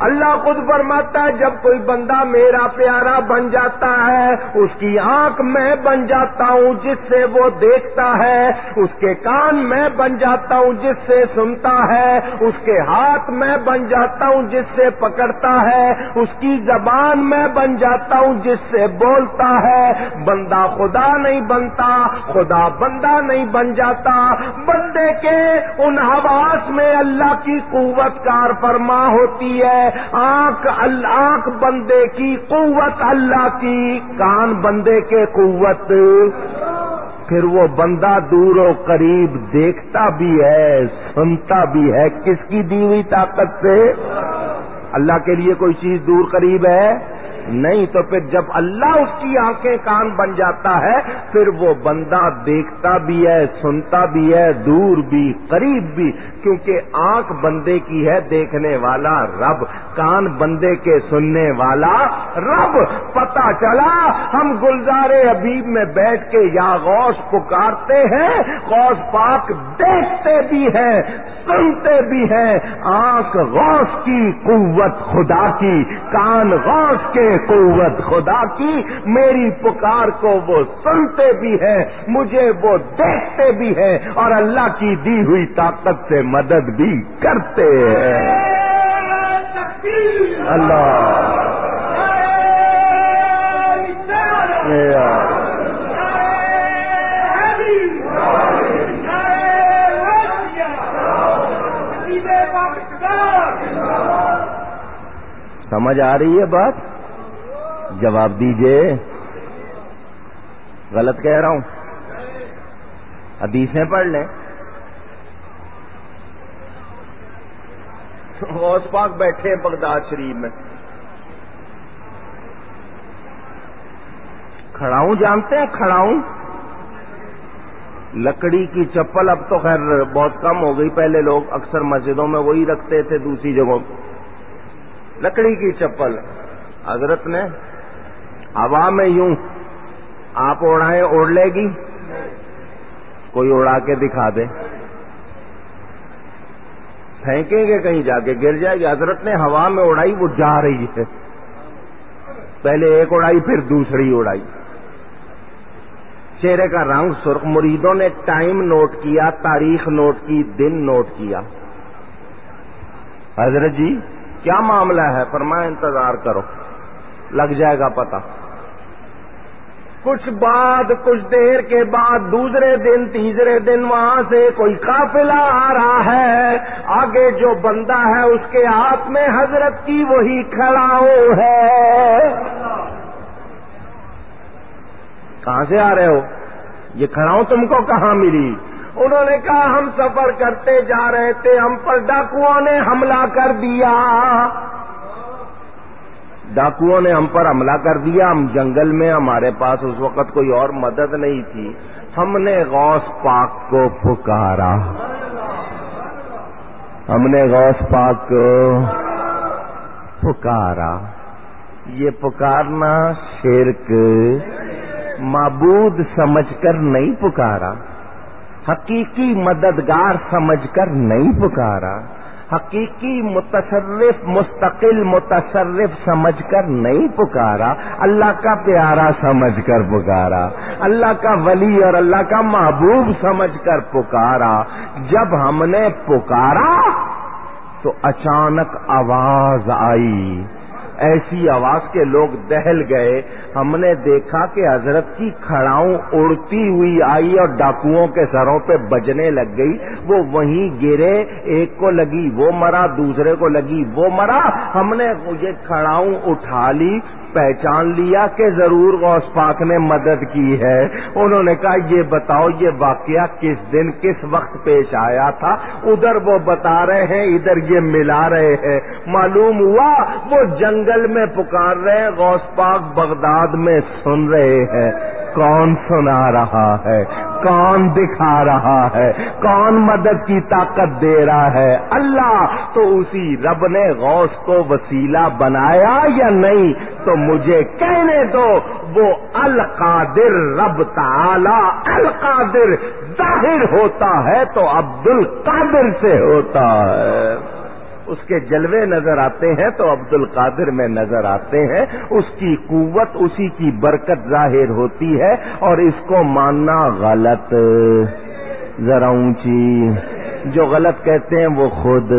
اللہ خود فرماتا ہے، جب کوئی بندہ میرا پیارا بن جاتا ہے، اس کی آنکھ میں بن جاتا ہوں جس سے وہ دیکھتا ہے، اس کے کان میں بن جاتا ہوں جس سے سنتا ہے، اس کے ہاتھ میں بن جاتا ہوں جس سے پکڑتا ہے، اس کی زبان میں بن جاتا ہوں جس سے بولتا ہے۔ بندہ خدا نہیں بنتا، خدا بندہ نہیں بن جاتا۔ بندے کے ان حواس میں اللہ کی قوت کار فرما ہوتی ہے۔ آنکھ آنکھ بندے کی قوت اللہ کی، کان بندے کے قوت۔ پھر وہ بندہ دور و قریب دیکھتا بھی ہے، سنتا بھی ہے، کس کی دی ہوئی طاقت سے؟ اللہ کے لیے کوئی چیز دور قریب ہے؟ نہیں تو پھر جب اللہ اس کی آنکھیں کان بن جاتا ہے، پھر وہ بندہ دیکھتا بھی ہے، سنتا بھی ہے، دور بھی، قریب بھی، کیونکہ آنکھ بندے کی ہے دیکھنے والا رب، کان بندے کے سننے والا رب۔ پتا چلا، ہم گلزار ابیب میں بیٹھ کے یا غوث پکارتے ہیں، غوث پاک دیکھتے بھی ہیں، سنتے بھی ہیں۔ آنکھ غوث کی، قوت خدا کی، کان غوث کے قوت خدا کی، میری پکار کو وہ سنتے بھی ہیں، مجھے وہ دیکھتے بھی ہیں، اور اللہ کی دی ہوئی طاقت سے مدد بھی کرتے ہیں۔ اللہ۔ سمجھ آ رہی ہے بات؟ جواب دیجیے۔ غلط کہہ رہا ہوں۔ حدیثیں پڑھ لیں۔ غوث پاک بیٹھے بغداد شریف میں۔ کھڑاؤں جانتے ہیں کھڑاؤں لکڑی کی چپل اب تو خیر بہت کم ہو گئی۔ پہلے لوگ اکثر مسجدوں میں وہی رکھتے تھے، دوسری جگہوں۔ لکڑی کی چپل۔ حضرت نے ہوا میں یوں، آپ اڑائیں اڑ لے گی؟ کوئی اڑا کے دکھا دے۔ پھینکیں گے کہیں جا کے، گر جائے گی۔ حضرت نے ہوا میں اڑائی وہ جا رہی ہے۔ پہلے ایک اڑائی پھر دوسری اڑائی چہرے کا رنگ سرخ۔ مریدوں نے ٹائم نوٹ کیا، تاریخ نوٹ کی، دن نوٹ کیا۔ حضرت جی کیا معاملہ ہے؟ فرمایا، انتظار کرو۔ لگ جائے گا پتا کچھ بعد، کچھ دیر کے بعد، دوسرے دن، تیسرے دن وہاں سے کوئی قافلہ آ رہا ہے۔ آگے جو بندہ ہے، اس کے ہاتھ میں حضرت کی وہی کھڑاؤ ہے۔ کہاں سے آ رہے ہو؟ یہ کھڑاؤ تم کو کہاں ملی؟ انہوں نے کہا، ہم سفر کرتے جا رہے تھے، ہم پر ڈاکوؤں نے حملہ کر دیا۔ ڈاکوؤں نے ہم پر حملہ کر دیا۔ ہم جنگل میں، ہمارے پاس اس وقت کوئی اور مدد نہیں تھی۔ ہم نے غوث پاک کو پکارا۔ ہم نے غوث پاک کو پکارا۔ یہ پکارنا شرک، معبود سمجھ کر نہیں پکارا۔ حقیقی مددگار سمجھ کر نہیں پکارا۔ حقیقی متصرف، مستقل متصرف سمجھ کر نہیں پکارا۔ اللہ کا پیارا سمجھ کر پکارا۔ اللہ کا ولی اور اللہ کا محبوب سمجھ کر پکارا۔ جب ہم نے پکارا تو اچانک آواز آئی۔ ایسی آواز کے لوگ دہل گئے۔ ہم نے دیکھا کہ حضرت کی کھڑاؤں اڑتی ہوئی آئی اور ڈاکوؤں کے سروں پہ بجنے لگ گئی۔ وہ وہیں گرے، ایک کو لگی وہ مرا، دوسرے کو لگی وہ مرا۔ ہم نے یہ کھڑاؤں اٹھا لی۔ پہچان لیا کہ ضرور غوث پاک نے مدد کی ہے۔ انہوں نے کہا، یہ بتاؤ، یہ واقعہ کس دن، کس وقت پیش آیا تھا؟ ادھر وہ بتا رہے ہیں، ادھر یہ ملا رہے ہیں۔ معلوم ہوا، وہ جنگل میں پکار رہے ہیں، غوث پاک بغداد میں سن رہے ہیں۔ کون سنا رہا ہے؟ کون دکھا رہا ہے؟ کون مدد کی طاقت دے رہا ہے؟ اللہ تو اسی رب نے غوث کو وسیلہ بنایا یا نہیں؟ تو مجھے کہنے دو، وہ القادر رب تعالی، القادر ظاہر ہوتا ہے تو عبد القادر سے ہوتا ہے۔ اس کے جلوے نظر آتے ہیں تو عبد القادر میں نظر آتے ہیں، اس کی قوت، اسی کی برکت ظاہر ہوتی ہے اور اس کو ماننا غلط۔ ذرا اونچی، جو غلط کہتے ہیں وہ خود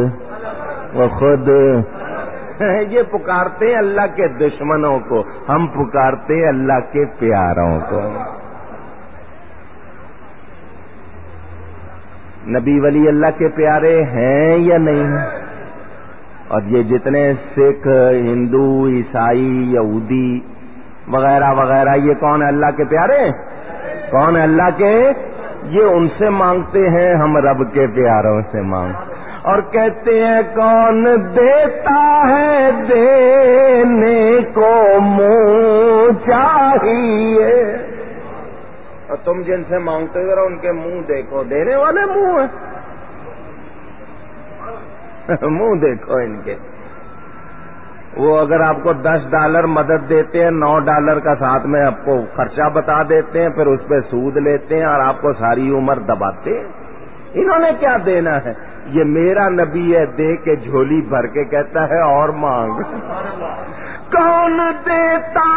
وہ خود۔ یہ پکارتے ہیں اللہ کے دشمنوں کو، ہم پکارتے ہیں اللہ کے پیاروں کو۔ نبی ولی اللہ کے پیارے ہیں یا نہیں؟ اور یہ جتنے سکھ، ہندو، عیسائی، یہودی وغیرہ وغیرہ، یہ کون ہے اللہ کے پیارے؟ کون ہے اللہ کے؟ یہ ان سے مانگتے ہیں، ہم رب کے پیاروں سے مانگ اور کہتے ہیں، کون دیتا ہے دینے کو منہ چاہیے؟ اور تم جن سے مانگتے ہو ان کے منہ دیکھو، دینے والے منہ ہیں۔ منہ دیکھو ان کے۔ وہ اگر آپ کو دس ڈالر مدد دیتے ہیں، نو ڈالر کا ساتھ میں آپ کو خرچہ بتا دیتے ہیں، پھر اس پہ سود لیتے ہیں اور آپ کو ساری عمر دباتے ہیں۔ انہوں نے کیا دینا ہے؟ یہ میرا نبی ہے، دے کے جھولی بھر کے کہتا ہے اور مانگ۔ کون دیتا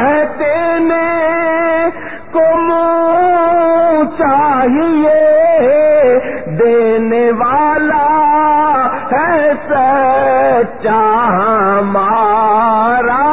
ہے دینے کو چاہیے؟ دینے والا ہے سچا ہمارا۔